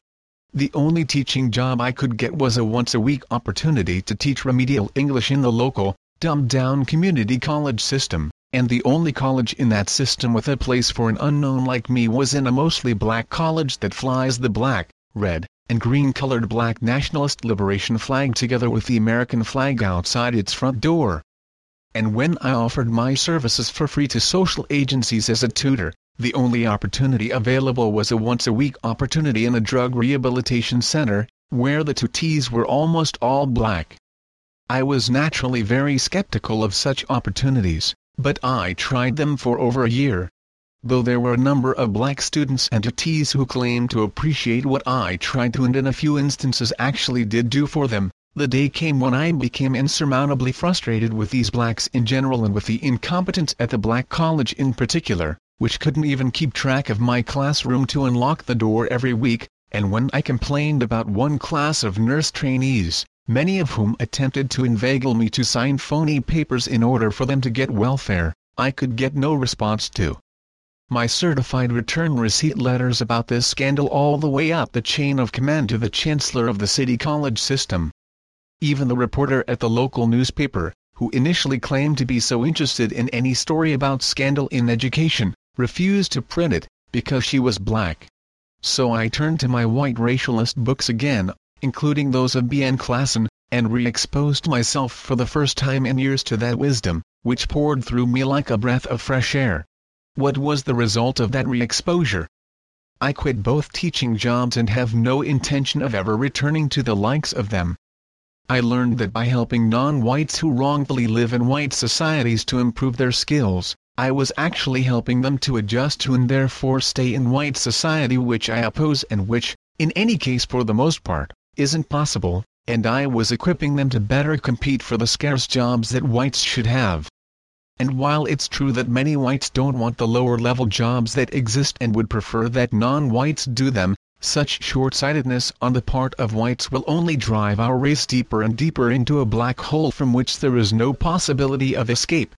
The only teaching job I could get was a once-a-week opportunity to teach remedial English in the local, dumbed-down community college system, and the only college in that system with a place for an unknown like me was in a mostly black college that flies the black, red, and green-colored black nationalist liberation flag together with the American flag outside its front door. And when I offered my services for free to social agencies as a tutor, the only opportunity available was a once-a-week opportunity in a drug rehabilitation center, where the tutees were almost all black. I was naturally very skeptical of such opportunities, but I tried them for over a year. Though there were a number of black students and tutees who claimed to appreciate what I tried to and in a few instances actually did do for them, the day came when I became insurmountably frustrated with these blacks in general and with the incompetence at the black college in particular, which couldn't even keep track of my classroom to unlock the door every week, and when I complained about one class of nurse trainees, many of whom attempted to inveigle me to sign phony papers in order for them to get welfare, I could get no response to. My certified return receipt letters about this scandal all the way up the chain of command to the chancellor of the city college system. Even the reporter at the local newspaper, who initially claimed to be so interested in any story about scandal in education, refused to print it, because she was black. So I turned to my white racialist books again, including those of B. N. Klassen, and re-exposed myself for the first time in years to that wisdom, which poured through me like a breath of fresh air. What was the result of that re-exposure? I quit both teaching jobs and have no intention of ever returning to the likes of them. I learned that by helping non-whites who wrongfully live in white societies to improve their skills, I was actually helping them to adjust to and therefore stay in white society which I oppose and which, in any case for the most part, isn't possible, and I was equipping them to better compete for the scarce jobs that whites should have. And while it's true that many whites don't want the lower level jobs that exist and would prefer that non-whites do them, such short-sightedness on the part of whites will only drive our race deeper and deeper into a black hole from which there is no possibility of escape.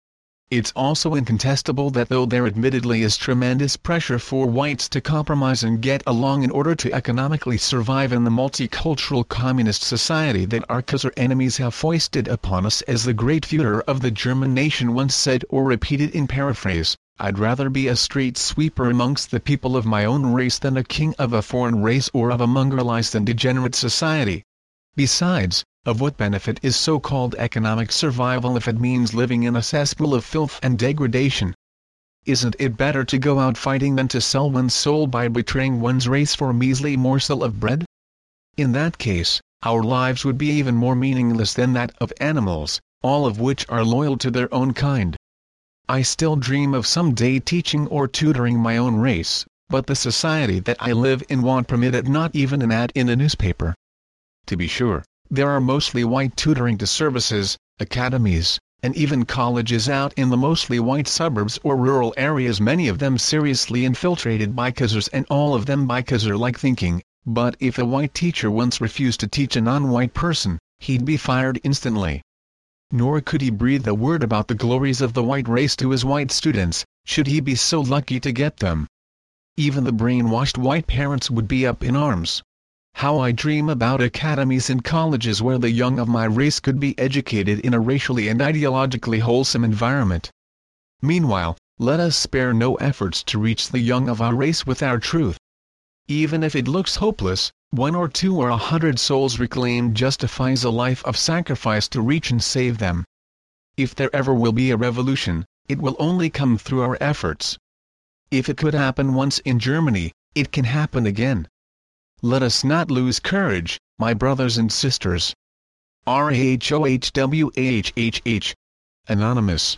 It's also incontestable that though there admittedly is tremendous pressure for whites to compromise and get along in order to economically survive in the multicultural communist society that our Khazar enemies have foisted upon us as the great Führer of the German nation once said or repeated in paraphrase, I'd rather be a street sweeper amongst the people of my own race than a king of a foreign race or of a mongrelized and degenerate society. Besides, of what benefit is so-called economic survival if it means living in a cesspool of filth and degradation? Isn't it better to go out fighting than to sell one's soul by betraying one's race for a measly morsel of bread? In that case, our lives would be even more meaningless than that of animals, all of which are loyal to their own kind. I still dream of some day teaching or tutoring my own race, but the society that I live in won't permit it not even an ad in a newspaper. To be sure, there are mostly white tutoring to services, academies, and even colleges out in the mostly white suburbs or rural areas many of them seriously infiltrated by Khazars and all of them by Khazar-like thinking, but if a white teacher once refused to teach a non-white person, he'd be fired instantly. Nor could he breathe a word about the glories of the white race to his white students, should he be so lucky to get them. Even the brainwashed white parents would be up in arms. How I dream about academies and colleges where the young of my race could be educated in a racially and ideologically wholesome environment. Meanwhile, let us spare no efforts to reach the young of our race with our truth. Even if it looks hopeless, one or two or a hundred souls reclaimed justifies a life of sacrifice to reach and save them. If there ever will be a revolution, it will only come through our efforts. If it could happen once in Germany, it can happen again. Let us not lose courage, my brothers and sisters. R-A-H-O-H-W-A-H-H-H. Anonymous